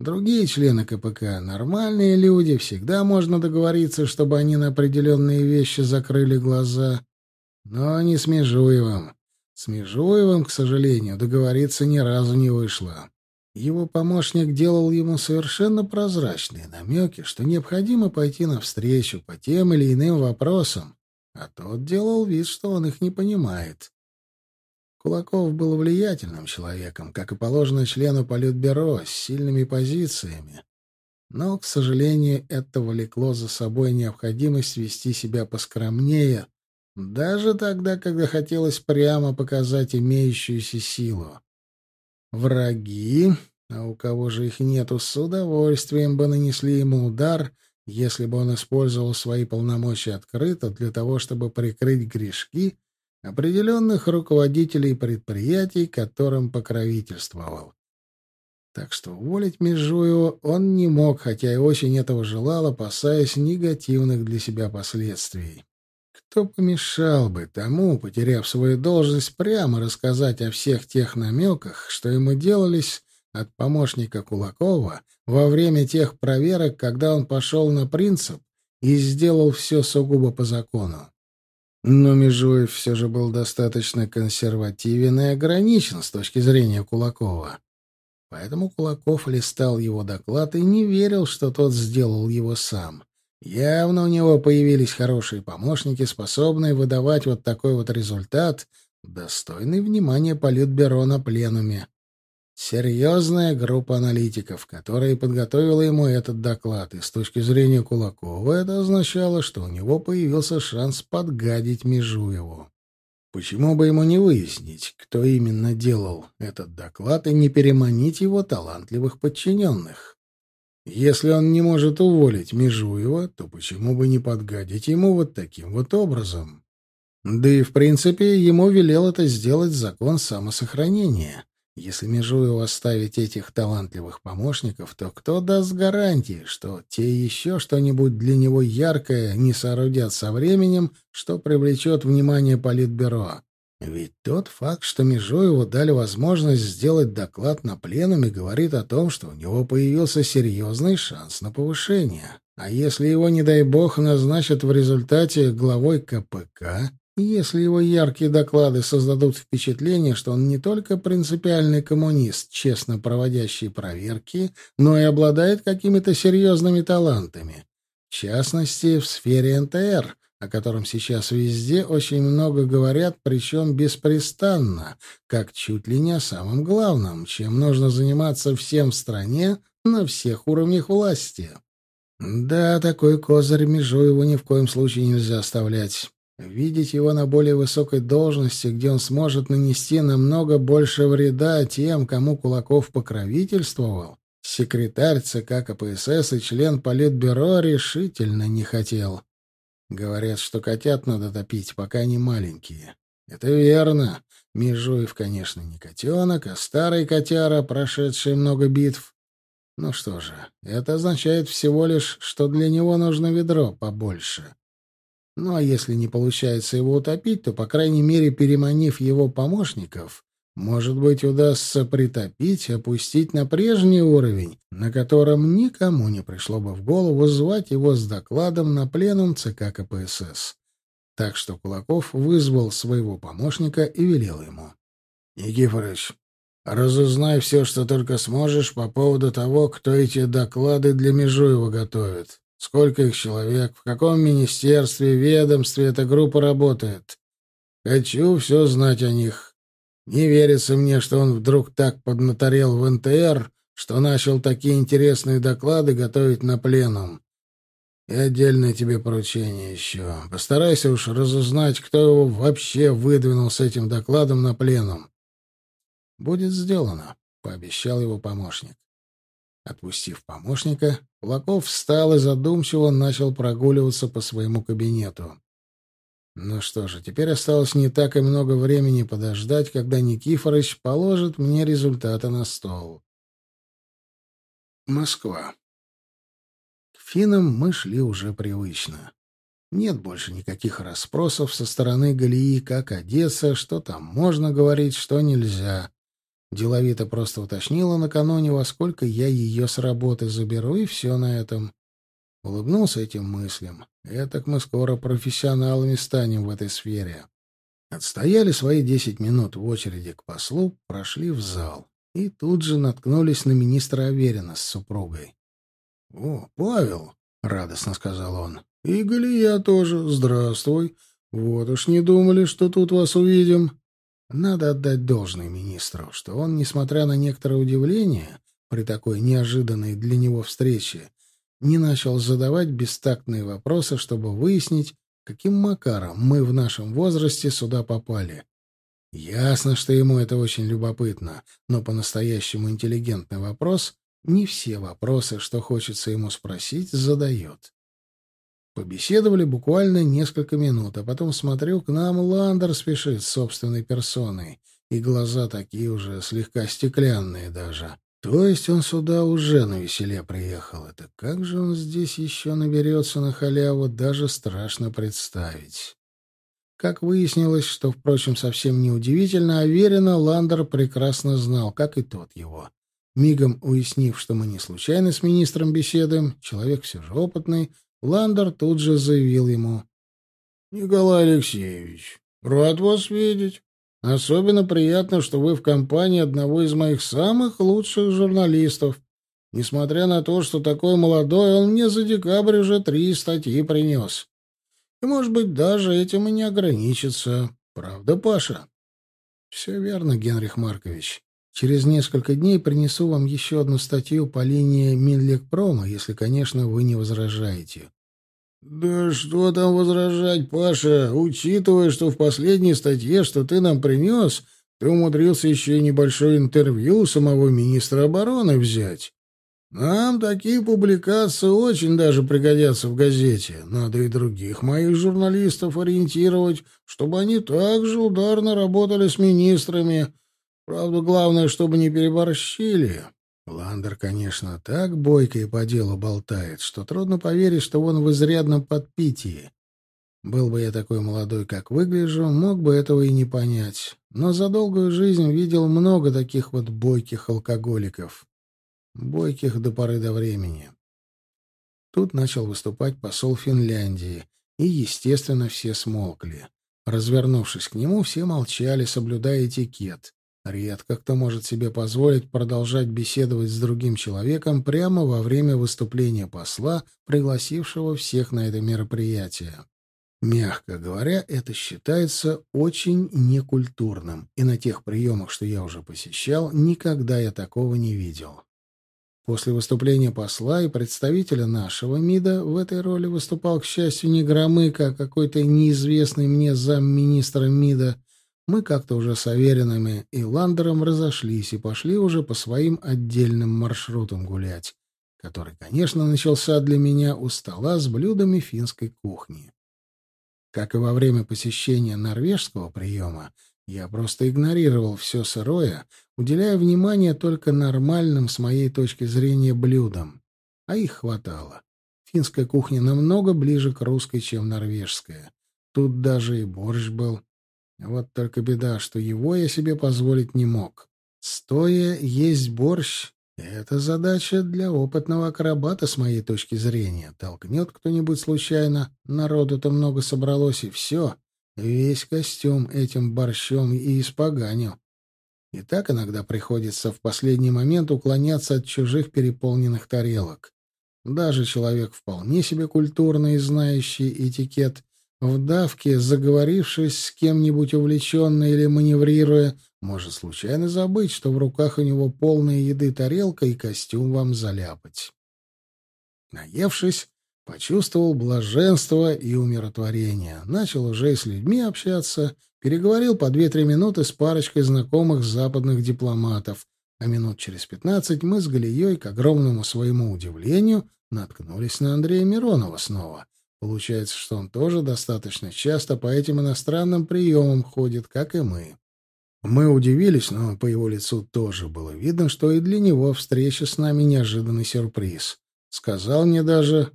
Другие члены КПК, нормальные люди, всегда можно договориться, чтобы они на определенные вещи закрыли глаза. Но не с Межуевым. С Межуевым, к сожалению, договориться ни разу не вышло. Его помощник делал ему совершенно прозрачные намеки, что необходимо пойти навстречу по тем или иным вопросам, а тот делал вид, что он их не понимает. Кулаков был влиятельным человеком, как и положено члену Политбюро, с сильными позициями. Но, к сожалению, это влекло за собой необходимость вести себя поскромнее, даже тогда, когда хотелось прямо показать имеющуюся силу. Враги, а у кого же их нету, с удовольствием бы нанесли ему удар, если бы он использовал свои полномочия открыто для того, чтобы прикрыть грешки определенных руководителей предприятий, которым покровительствовал. Так что уволить Межуева он не мог, хотя и очень этого желал, опасаясь негативных для себя последствий. Кто помешал бы тому, потеряв свою должность, прямо рассказать о всех тех намеках, что ему делались от помощника Кулакова во время тех проверок, когда он пошел на принцип и сделал все сугубо по закону. Но Межуев все же был достаточно консервативен и ограничен с точки зрения Кулакова. Поэтому Кулаков листал его доклад и не верил, что тот сделал его сам. Явно у него появились хорошие помощники, способные выдавать вот такой вот результат, достойный внимания политбюро на пленуме. Серьезная группа аналитиков, которая подготовила ему этот доклад, и с точки зрения Кулакова это означало, что у него появился шанс подгадить Межуеву. Почему бы ему не выяснить, кто именно делал этот доклад, и не переманить его талантливых подчиненных? Если он не может уволить Межуева, то почему бы не подгадить ему вот таким вот образом? Да и, в принципе, ему велел это сделать закон самосохранения. Если Межуеву оставить этих талантливых помощников, то кто даст гарантии, что те еще что-нибудь для него яркое не соорудят со временем, что привлечет внимание Политбюро? Ведь тот факт, что Межуеву дали возможность сделать доклад на пленуме, говорит о том, что у него появился серьезный шанс на повышение. А если его, не дай бог, назначат в результате главой КПК, если его яркие доклады создадут впечатление, что он не только принципиальный коммунист, честно проводящий проверки, но и обладает какими-то серьезными талантами, в частности, в сфере НТР, о котором сейчас везде очень много говорят, причем беспрестанно, как чуть ли не о самом главном, чем нужно заниматься всем в стране на всех уровнях власти. Да, такой козырь Межуеву ни в коем случае нельзя оставлять. Видеть его на более высокой должности, где он сможет нанести намного больше вреда тем, кому Кулаков покровительствовал, секретарь ЦК КПСС и член Политбюро решительно не хотел. Говорят, что котят надо топить, пока они маленькие. Это верно. Межуев, конечно, не котенок, а старый котяра, прошедший много битв. Ну что же, это означает всего лишь, что для него нужно ведро побольше. Ну а если не получается его утопить, то, по крайней мере, переманив его помощников, может быть, удастся притопить, опустить на прежний уровень, на котором никому не пришло бы в голову звать его с докладом на пленум ЦК КПСС. Так что Кулаков вызвал своего помощника и велел ему. — Никифорович, разузнай все, что только сможешь по поводу того, кто эти доклады для Межуева готовит. Сколько их человек, в каком министерстве, ведомстве эта группа работает. Хочу все знать о них. Не верится мне, что он вдруг так поднаторел в НТР, что начал такие интересные доклады готовить на пленум. И отдельное тебе поручение еще. Постарайся уж разузнать, кто его вообще выдвинул с этим докладом на пленум. — Будет сделано, — пообещал его помощник. Отпустив помощника, Кулаков встал и задумчиво начал прогуливаться по своему кабинету. Ну что же, теперь осталось не так и много времени подождать, когда Никифорыч положит мне результаты на стол. Москва. К финам мы шли уже привычно. Нет больше никаких расспросов со стороны Галии, как одеться, что там можно говорить, что нельзя. Деловито просто уточнила накануне, во сколько я ее с работы заберу, и все на этом. Улыбнулся этим мыслям. Этак мы скоро профессионалами станем в этой сфере. Отстояли свои десять минут в очереди к послу, прошли в зал. И тут же наткнулись на министра Аверина с супругой. — О, Павел! — радостно сказал он. — И Галия тоже. Здравствуй. Вот уж не думали, что тут вас увидим. Надо отдать должное министру, что он, несмотря на некоторое удивление при такой неожиданной для него встрече, не начал задавать бестактные вопросы, чтобы выяснить, каким макаром мы в нашем возрасте сюда попали. Ясно, что ему это очень любопытно, но по-настоящему интеллигентный вопрос не все вопросы, что хочется ему спросить, задает. Побеседовали буквально несколько минут, а потом смотрю, к нам Ландер спешит с собственной персоной, и глаза такие уже слегка стеклянные даже. То есть он сюда уже на веселе приехал. Это как же он здесь еще наберется на халяву, даже страшно представить. Как выяснилось, что, впрочем, совсем неудивительно, уверенно Ландер прекрасно знал, как и тот его. Мигом уяснив, что мы не случайно с министром беседуем, человек все же опытный, Ландер тут же заявил ему. — Николай Алексеевич, рад вас видеть. Особенно приятно, что вы в компании одного из моих самых лучших журналистов. Несмотря на то, что такой молодой, он мне за декабрь уже три статьи принес. И, может быть, даже этим и не ограничится. Правда, Паша? — Все верно, Генрих Маркович. Через несколько дней принесу вам еще одну статью по линии Минлекпрома, если, конечно, вы не возражаете. «Да что там возражать, Паша, учитывая, что в последней статье, что ты нам принес, ты умудрился еще и небольшое интервью у самого министра обороны взять. Нам такие публикации очень даже пригодятся в газете. Надо и других моих журналистов ориентировать, чтобы они также ударно работали с министрами. Правда, главное, чтобы не переборщили». Ландер, конечно, так бойко и по делу болтает, что трудно поверить, что он в изрядном подпитии. Был бы я такой молодой, как выгляжу, мог бы этого и не понять. Но за долгую жизнь видел много таких вот бойких алкоголиков. Бойких до поры до времени. Тут начал выступать посол Финляндии, и, естественно, все смолкли. Развернувшись к нему, все молчали, соблюдая этикет. Редко кто может себе позволить продолжать беседовать с другим человеком прямо во время выступления посла, пригласившего всех на это мероприятие. Мягко говоря, это считается очень некультурным, и на тех приемах, что я уже посещал, никогда я такого не видел. После выступления посла и представителя нашего МИДа в этой роли выступал, к счастью, не Громыко, а какой-то неизвестный мне замминистра МИДа, мы как-то уже с Аверинами и Ландером разошлись и пошли уже по своим отдельным маршрутам гулять, который, конечно, начался для меня у стола с блюдами финской кухни. Как и во время посещения норвежского приема, я просто игнорировал все сырое, уделяя внимание только нормальным, с моей точки зрения, блюдам. А их хватало. Финская кухня намного ближе к русской, чем норвежская. Тут даже и борщ был, вот только беда, что его я себе позволить не мог. Стоя есть борщ — это задача для опытного акробата, с моей точки зрения. Толкнет кто-нибудь случайно, народу-то много собралось, и все. Весь костюм этим борщом и испоганил. И так иногда приходится в последний момент уклоняться от чужих переполненных тарелок. Даже человек вполне себе культурный и знающий этикет в давке, заговорившись с кем-нибудь увлеченно или маневрируя, может случайно забыть, что в руках у него полная еды тарелка и костюм вам заляпать. Наевшись, почувствовал блаженство и умиротворение. Начал уже с людьми общаться, переговорил по две-три минуты с парочкой знакомых западных дипломатов, а минут через пятнадцать мы с Галией, к огромному своему удивлению, наткнулись на Андрея Миронова снова — Получается, что он тоже достаточно часто по этим иностранным приемам ходит, как и мы. Мы удивились, но по его лицу тоже было видно, что и для него встреча с нами неожиданный сюрприз. Сказал мне даже...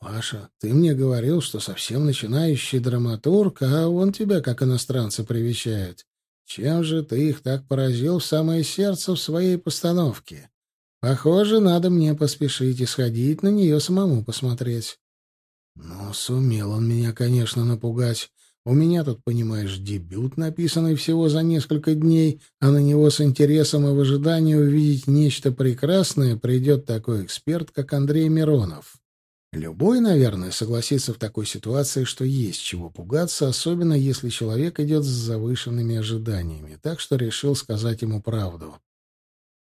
«Паша, ты мне говорил, что совсем начинающий драматург, а он тебя, как иностранца, привечает. Чем же ты их так поразил в самое сердце в своей постановке? Похоже, надо мне поспешить и сходить на нее самому посмотреть». Но сумел он меня, конечно, напугать. У меня тут, понимаешь, дебют, написанный всего за несколько дней, а на него с интересом и в ожидании увидеть нечто прекрасное придет такой эксперт, как Андрей Миронов. Любой, наверное, согласится в такой ситуации, что есть чего пугаться, особенно если человек идет с завышенными ожиданиями, так что решил сказать ему правду.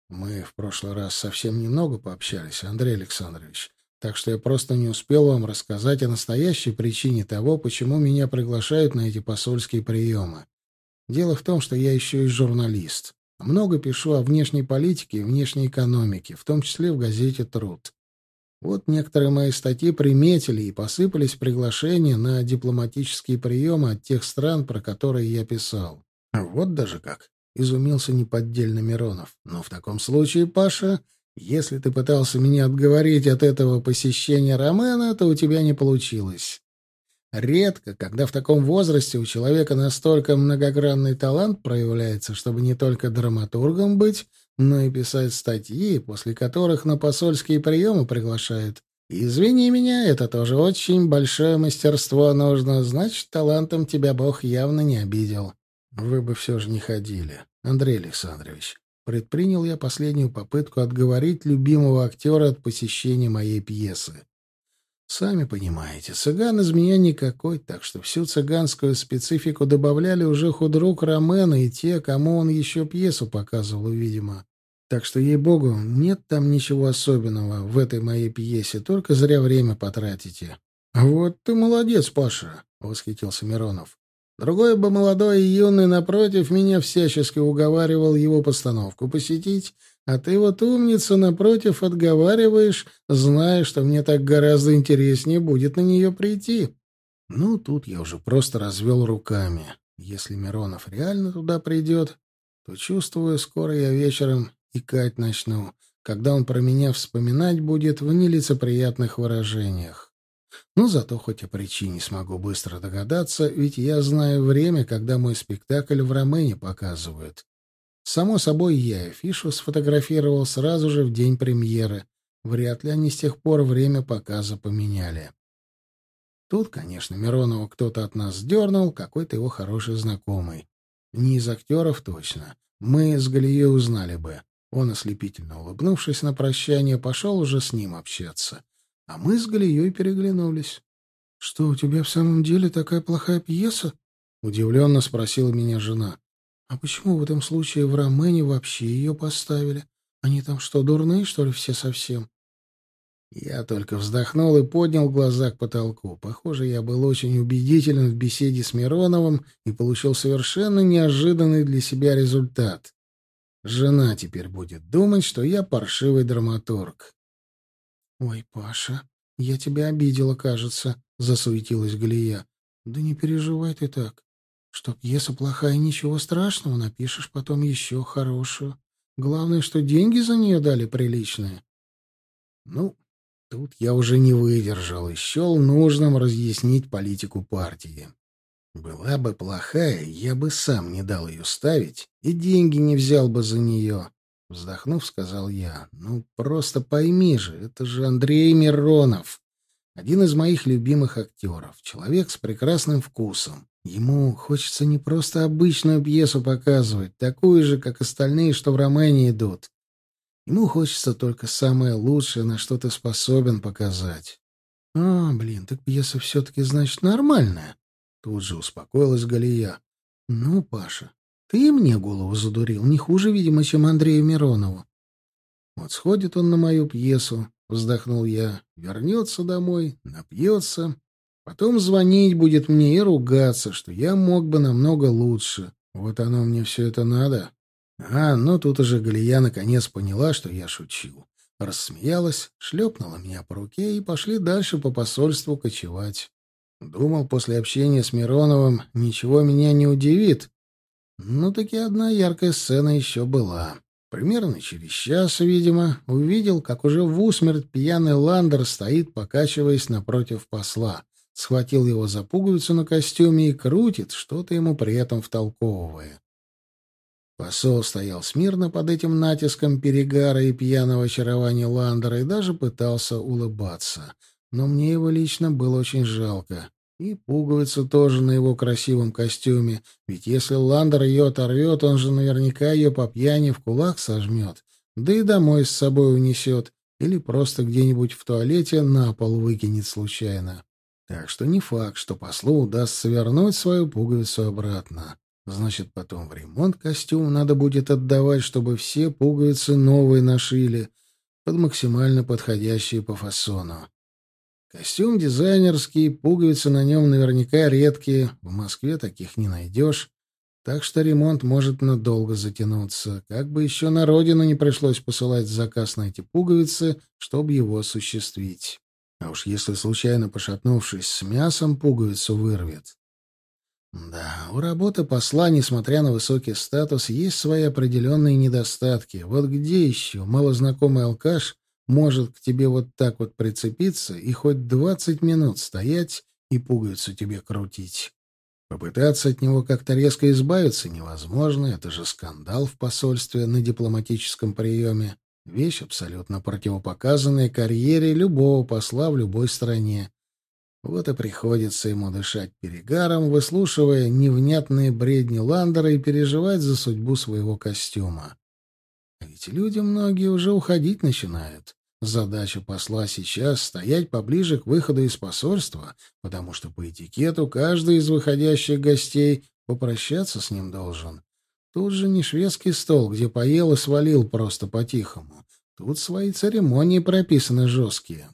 Мы в прошлый раз совсем немного пообщались, Андрей Александрович, так что я просто не успел вам рассказать о настоящей причине того, почему меня приглашают на эти посольские приемы. Дело в том, что я еще и журналист. Много пишу о внешней политике и внешней экономике, в том числе в газете «Труд». Вот некоторые мои статьи приметили и посыпались приглашения на дипломатические приемы от тех стран, про которые я писал. Вот даже как. Изумился неподдельно Миронов. Но в таком случае, Паша, если ты пытался меня отговорить от этого посещения романа, то у тебя не получилось. Редко, когда в таком возрасте у человека настолько многогранный талант проявляется, чтобы не только драматургом быть, но и писать статьи, после которых на посольские приемы приглашают. Извини меня, это тоже очень большое мастерство нужно, значит, талантом тебя Бог явно не обидел. Вы бы все же не ходили, Андрей Александрович. Предпринял я последнюю попытку отговорить любимого актера от посещения моей пьесы. Сами понимаете, цыган из меня никакой, так что всю цыганскую специфику добавляли уже худрук Ромена и те, кому он еще пьесу показывал, видимо. Так что, ей-богу, нет там ничего особенного в этой моей пьесе, только зря время потратите. «Вот ты молодец, Паша!» — восхитился Миронов. Другой бы молодой и юный, напротив, меня всячески уговаривал его постановку посетить, а ты вот умница, напротив, отговариваешь, зная, что мне так гораздо интереснее будет на нее прийти. Ну, тут я уже просто развел руками. Если Миронов реально туда придет, то, чувствую, скоро я вечером икать начну, когда он про меня вспоминать будет в нелицеприятных выражениях. Но зато хоть о причине смогу быстро догадаться, ведь я знаю время, когда мой спектакль в Ромене показывают. Само собой, я афишу сфотографировал сразу же в день премьеры. Вряд ли они с тех пор время показа поменяли. Тут, конечно, Миронова кто-то от нас дернул, какой-то его хороший знакомый. Не из актеров точно. Мы с Галией узнали бы. Он, ослепительно улыбнувшись на прощание, пошел уже с ним общаться. А мы с Галией переглянулись. — Что, у тебя в самом деле такая плохая пьеса? — удивленно спросила меня жена. — А почему в этом случае в Ромене вообще ее поставили? Они там что, дурные, что ли, все совсем? Я только вздохнул и поднял глаза к потолку. Похоже, я был очень убедителен в беседе с Мироновым и получил совершенно неожиданный для себя результат. Жена теперь будет думать, что я паршивый драматург. «Ой, Паша, я тебя обидела, кажется», — засуетилась Галия. «Да не переживай ты так. Что пьеса плохая, ничего страшного, напишешь потом еще хорошую. Главное, что деньги за нее дали приличные». Ну, тут я уже не выдержал и счел нужным разъяснить политику партии. Была бы плохая, я бы сам не дал ее ставить и деньги не взял бы за нее. Вздохнув, сказал я. «Ну, просто пойми же, это же Андрей Миронов, один из моих любимых актеров, человек с прекрасным вкусом. Ему хочется не просто обычную пьесу показывать, такую же, как остальные, что в романе идут. Ему хочется только самое лучшее, на что ты способен показать». «А, блин, так пьеса все-таки, значит, нормальная?» Тут же успокоилась Галия. «Ну, Паша, ты мне голову задурил, не хуже, видимо, чем Андрею Миронову. Вот сходит он на мою пьесу, вздохнул я, вернется домой, напьется, потом звонить будет мне и ругаться, что я мог бы намного лучше. Вот оно мне все это надо. А, ну тут уже Галия наконец поняла, что я шучу. Рассмеялась, шлепнула меня по руке и пошли дальше по посольству кочевать. Думал, после общения с Мироновым ничего меня не удивит, ну, таки одна яркая сцена еще была. Примерно через час, видимо, увидел, как уже в усмерть пьяный Ландер стоит, покачиваясь напротив посла. Схватил его за пуговицу на костюме и крутит, что-то ему при этом втолковывая. Посол стоял смирно под этим натиском перегара и пьяного очарования Ландера и даже пытался улыбаться. Но мне его лично было очень жалко. И пуговицу тоже на его красивом костюме, ведь если Ландер ее оторвет, он же наверняка ее по пьяни в кулак сожмет, да и домой с собой унесет, или просто где-нибудь в туалете на пол выкинет случайно. Так что не факт, что послу удастся вернуть свою пуговицу обратно. Значит, потом в ремонт костюм надо будет отдавать, чтобы все пуговицы новые нашили, под максимально подходящие по фасону. Костюм дизайнерский, пуговицы на нем наверняка редкие, в Москве таких не найдешь, так что ремонт может надолго затянуться. Как бы еще на родину не пришлось посылать заказ на эти пуговицы, чтобы его осуществить. А уж если случайно пошатнувшись с мясом, пуговицу вырвет. Да, у работы посла, несмотря на высокий статус, есть свои определенные недостатки. Вот где еще малознакомый алкаш может к тебе вот так вот прицепиться и хоть двадцать минут стоять и пуговицу тебе крутить. Попытаться от него как-то резко избавиться невозможно, это же скандал в посольстве на дипломатическом приеме. Вещь абсолютно противопоказанная карьере любого посла в любой стране. Вот и приходится ему дышать перегаром, выслушивая невнятные бредни Ландера и переживать за судьбу своего костюма. А ведь люди многие уже уходить начинают. Задача посла сейчас — стоять поближе к выходу из посольства, потому что по этикету каждый из выходящих гостей попрощаться с ним должен. Тут же не шведский стол, где поел и свалил просто по-тихому. Тут свои церемонии прописаны жесткие.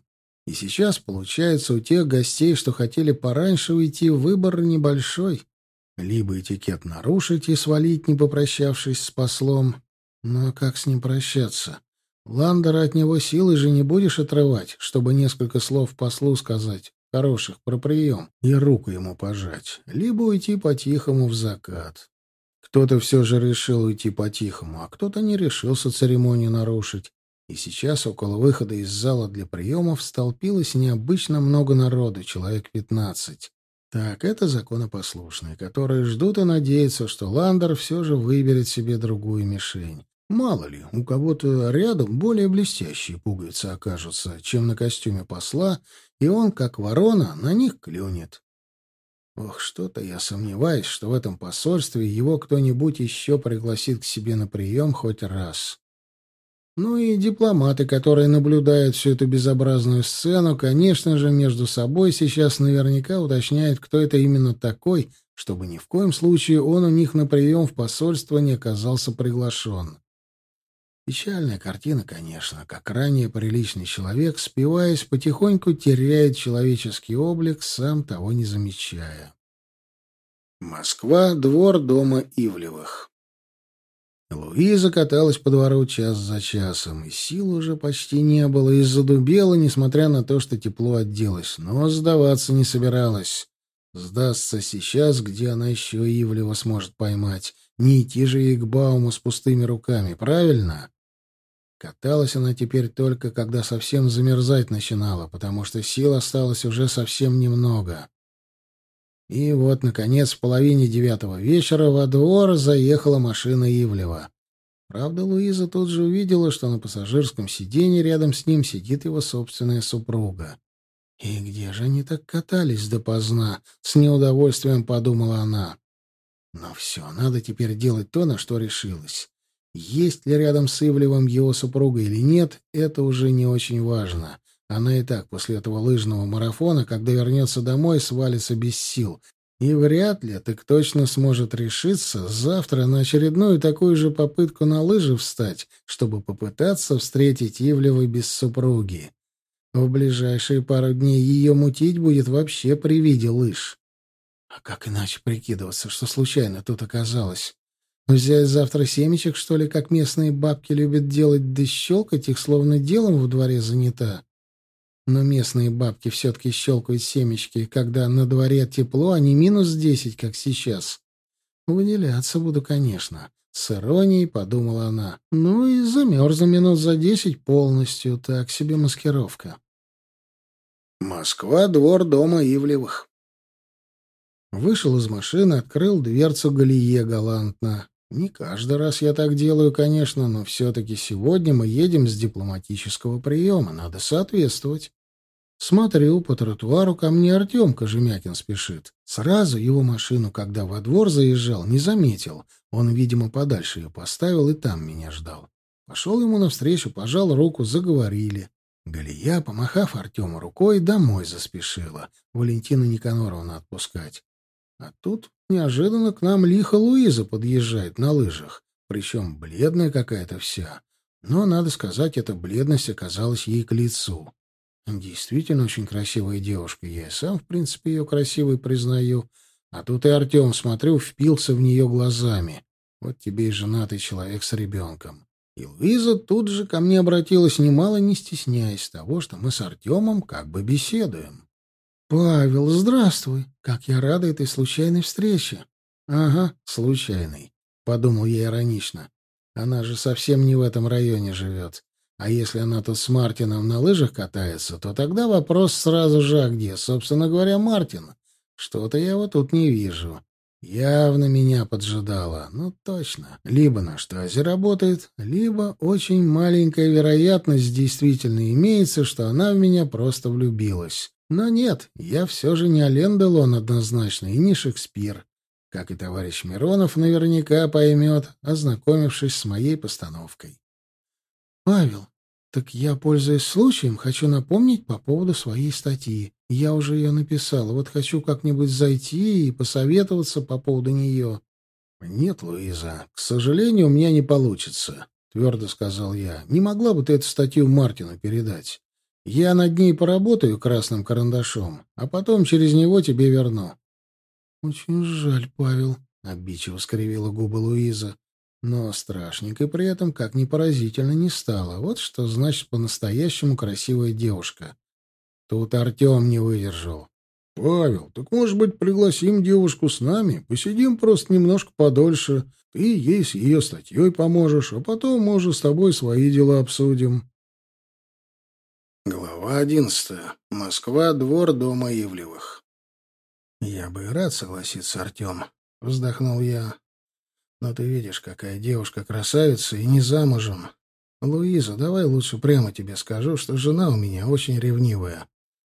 И сейчас, получается, у тех гостей, что хотели пораньше уйти, выбор небольшой. Либо этикет нарушить и свалить, не попрощавшись с послом. Но как с ним прощаться? Ландера от него силы же не будешь отрывать, чтобы несколько слов послу сказать, хороших про прием, и руку ему пожать. Либо уйти по-тихому в закат. Кто-то все же решил уйти по-тихому, а кто-то не решился церемонию нарушить. И сейчас около выхода из зала для приемов столпилось необычно много народу, человек пятнадцать. Так, это законопослушные, которые ждут и надеются, что Ландер все же выберет себе другую мишень. Мало ли, у кого-то рядом более блестящие пуговицы окажутся, чем на костюме посла, и он, как ворона, на них клюнет. Ох, что-то я сомневаюсь, что в этом посольстве его кто-нибудь еще пригласит к себе на прием хоть раз. Ну и дипломаты, которые наблюдают всю эту безобразную сцену, конечно же, между собой сейчас наверняка уточняют, кто это именно такой, чтобы ни в коем случае он у них на прием в посольство не оказался приглашен. Печальная картина, конечно, как ранее приличный человек, спиваясь, потихоньку теряет человеческий облик, сам того не замечая. Москва, двор дома Ивлевых. Луиза каталась по двору час за часом, и сил уже почти не было, и задубела, несмотря на то, что тепло отделась, но сдаваться не собиралась. Сдастся сейчас, где она еще Ивлева сможет поймать. Не идти же ей к Бауму с пустыми руками, правильно? Каталась она теперь только, когда совсем замерзать начинала, потому что сил осталось уже совсем немного. И вот, наконец, в половине девятого вечера во двор заехала машина Ивлева. Правда, Луиза тут же увидела, что на пассажирском сиденье рядом с ним сидит его собственная супруга. «И где же они так катались допоздна?» — с неудовольствием подумала она. «Но все, надо теперь делать то, на что решилась. Есть ли рядом с Ивлевым его супруга или нет, это уже не очень важно. Она и так после этого лыжного марафона, когда вернется домой, свалится без сил. И вряд ли так точно сможет решиться завтра на очередную такую же попытку на лыжи встать, чтобы попытаться встретить Ивлева без супруги. В ближайшие пару дней ее мутить будет вообще при виде лыж. А как иначе прикидываться, что случайно тут оказалось? Взять завтра семечек, что ли, как местные бабки любят делать, да щелкать их, словно делом в дворе занята? Но местные бабки все-таки щелкают семечки, когда на дворе тепло, а не минус десять, как сейчас. Выделяться буду, конечно. С иронией подумала она. Ну и замерзну минут за десять полностью. Так себе маскировка. Москва, двор дома Ивлевых. Вышел из машины, открыл дверцу Галие галантно. Не каждый раз я так делаю, конечно, но все-таки сегодня мы едем с дипломатического приема, надо соответствовать. Смотрю, по тротуару ко мне Артем Кожемякин спешит. Сразу его машину, когда во двор заезжал, не заметил. Он, видимо, подальше ее поставил и там меня ждал. Пошел ему навстречу, пожал руку, заговорили. Галия, помахав Артему рукой, домой заспешила. Валентина Никаноровна отпускать. А тут неожиданно к нам лихо Луиза подъезжает на лыжах, причем бледная какая-то вся. Но, надо сказать, эта бледность оказалась ей к лицу. Действительно очень красивая девушка. Я и сам, в принципе, ее красивой признаю. А тут и Артем, смотрю, впился в нее глазами. Вот тебе и женатый человек с ребенком. И Луиза тут же ко мне обратилась, немало не стесняясь того, что мы с Артемом как бы беседуем. «Павел, здравствуй! Как я рада этой случайной встрече!» «Ага, случайной», — подумал я иронично. «Она же совсем не в этом районе живет. А если она тут с Мартином на лыжах катается, то тогда вопрос сразу же, а где, собственно говоря, Мартин? Что-то я его тут не вижу. Явно меня поджидала. Ну, точно. Либо на штазе работает, либо очень маленькая вероятность действительно имеется, что она в меня просто влюбилась. Но нет, я все же не Ален Делон однозначно и не Шекспир, как и товарищ Миронов наверняка поймет, ознакомившись с моей постановкой. «Павел, так я, пользуясь случаем, хочу напомнить по поводу своей статьи. Я уже ее написал, вот хочу как-нибудь зайти и посоветоваться по поводу нее». «Нет, Луиза, к сожалению, у меня не получится», — твердо сказал я. «Не могла бы ты эту статью Мартину передать? Я над ней поработаю красным карандашом, а потом через него тебе верну. — Очень жаль, Павел, — обидчиво скривила губы Луиза. Но страшненькой при этом как ни поразительно не стало. Вот что значит по-настоящему красивая девушка. Тут Артем не выдержал. — Павел, так, может быть, пригласим девушку с нами? Посидим просто немножко подольше. Ты ей с ее статьей поможешь, а потом мы с тобой свои дела обсудим. Глава одиннадцатая. Москва, двор дома Ивлевых. — Я бы и рад согласиться, Артем, — вздохнул я. Но ты видишь, какая девушка красавица и не замужем. Луиза, давай лучше прямо тебе скажу, что жена у меня очень ревнивая.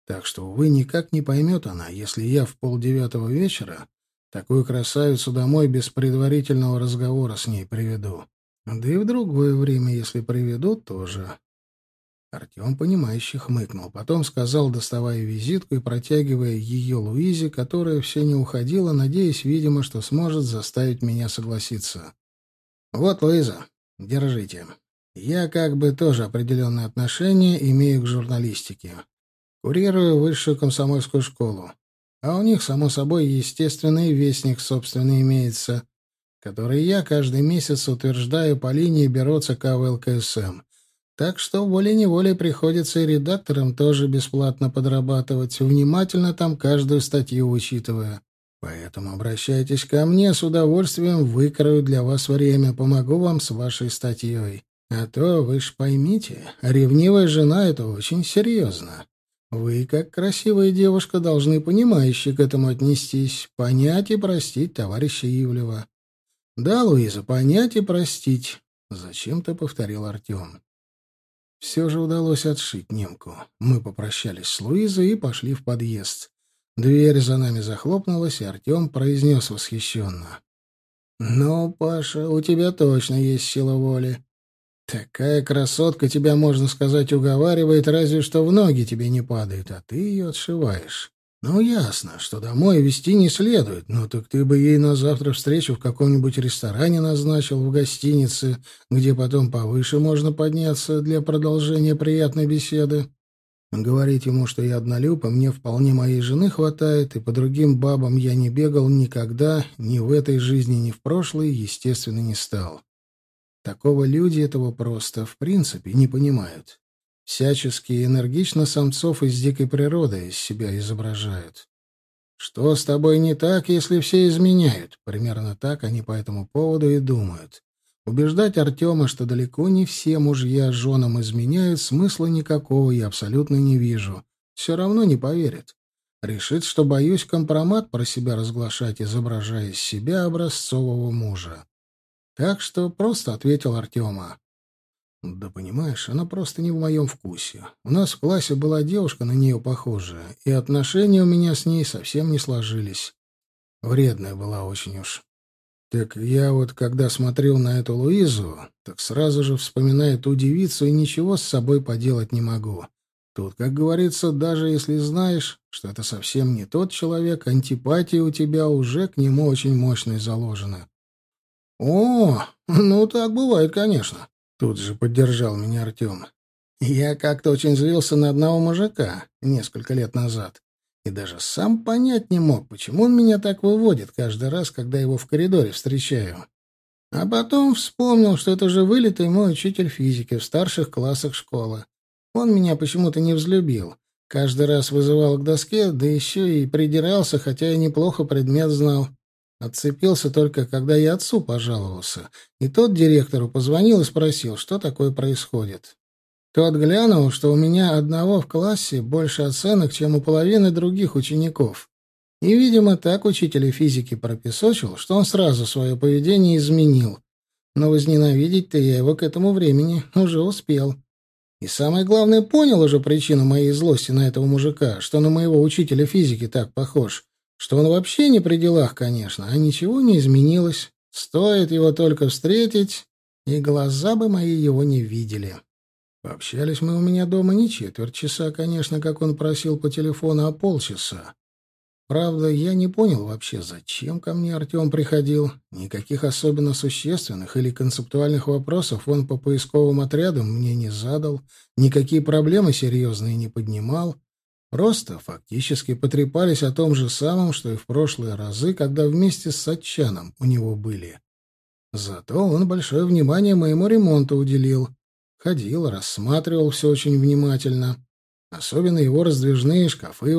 Так что, увы, никак не поймет она, если я в полдевятого вечера такую красавицу домой без предварительного разговора с ней приведу. Да и в другое время, если приведу, тоже. Артем, понимающе хмыкнул. Потом сказал, доставая визитку и протягивая ее Луизе, которая все не уходила, надеясь, видимо, что сможет заставить меня согласиться. «Вот, Луиза, держите. Я как бы тоже определенное отношение имею к журналистике. Курирую высшую комсомольскую школу. А у них, само собой, естественный вестник собственный имеется, который я каждый месяц утверждаю по линии бюро ЦК ВЛКСМ. Так что волей-неволей приходится и редакторам тоже бесплатно подрабатывать, внимательно там каждую статью учитывая. Поэтому обращайтесь ко мне, с удовольствием выкрою для вас время, помогу вам с вашей статьей. А то, вы ж поймите, ревнивая жена — это очень серьезно. Вы, как красивая девушка, должны понимающе к этому отнестись, понять и простить товарища Ивлева. — Да, Луиза, понять и простить, — зачем-то повторил Артем. Все же удалось отшить немку. Мы попрощались с Луизой и пошли в подъезд. Дверь за нами захлопнулась, и Артем произнес восхищенно. «Ну, Паша, у тебя точно есть сила воли. Такая красотка тебя, можно сказать, уговаривает, разве что в ноги тебе не падает, а ты ее отшиваешь. Ну, ясно, что домой вести не следует, но так ты бы ей на завтра встречу в каком-нибудь ресторане назначил, в гостинице, где потом повыше можно подняться для продолжения приятной беседы. Говорить ему, что я однолюб, и мне вполне моей жены хватает, и по другим бабам я не бегал никогда, ни в этой жизни, ни в прошлой, естественно, не стал. Такого люди этого просто, в принципе, не понимают всячески энергично самцов из дикой природы из себя изображают. Что с тобой не так, если все изменяют? Примерно так они по этому поводу и думают. Убеждать Артема, что далеко не все мужья женам изменяют, смысла никакого я абсолютно не вижу. Все равно не поверит. Решит, что боюсь компромат про себя разглашать, изображая из себя образцового мужа. Так что просто ответил Артема. Да понимаешь, она просто не в моем вкусе. У нас в классе была девушка на нее похожая, и отношения у меня с ней совсем не сложились. Вредная была очень уж. Так я вот, когда смотрел на эту Луизу, так сразу же вспоминаю ту девицу и ничего с собой поделать не могу. Тут, как говорится, даже если знаешь, что это совсем не тот человек, антипатия у тебя уже к нему очень мощной заложена. — О, ну так бывает, конечно. Тут же поддержал меня Артем. Я как-то очень злился на одного мужика несколько лет назад. И даже сам понять не мог, почему он меня так выводит каждый раз, когда его в коридоре встречаю. А потом вспомнил, что это же вылитый мой учитель физики в старших классах школы. Он меня почему-то не взлюбил. Каждый раз вызывал к доске, да еще и придирался, хотя я неплохо предмет знал. Отцепился только, когда я отцу пожаловался, и тот директору позвонил и спросил, что такое происходит. Тот глянул, что у меня одного в классе больше оценок, чем у половины других учеников. И, видимо, так учителя физики пропесочил, что он сразу свое поведение изменил. Но возненавидеть-то я его к этому времени уже успел. И самое главное, понял уже причину моей злости на этого мужика, что на моего учителя физики так похож. Что он вообще не при делах, конечно, а ничего не изменилось. Стоит его только встретить, и глаза бы мои его не видели. Пообщались мы у меня дома не четверть часа, конечно, как он просил по телефону, а полчаса. Правда, я не понял вообще, зачем ко мне Артем приходил. Никаких особенно существенных или концептуальных вопросов он по поисковым отрядам мне не задал, никакие проблемы серьезные не поднимал. Просто фактически потрепались о том же самом, что и в прошлые разы, когда вместе с Сатчаном у него были. Зато он большое внимание моему ремонту уделил. Ходил, рассматривал все очень внимательно. Особенно его раздвижные шкафы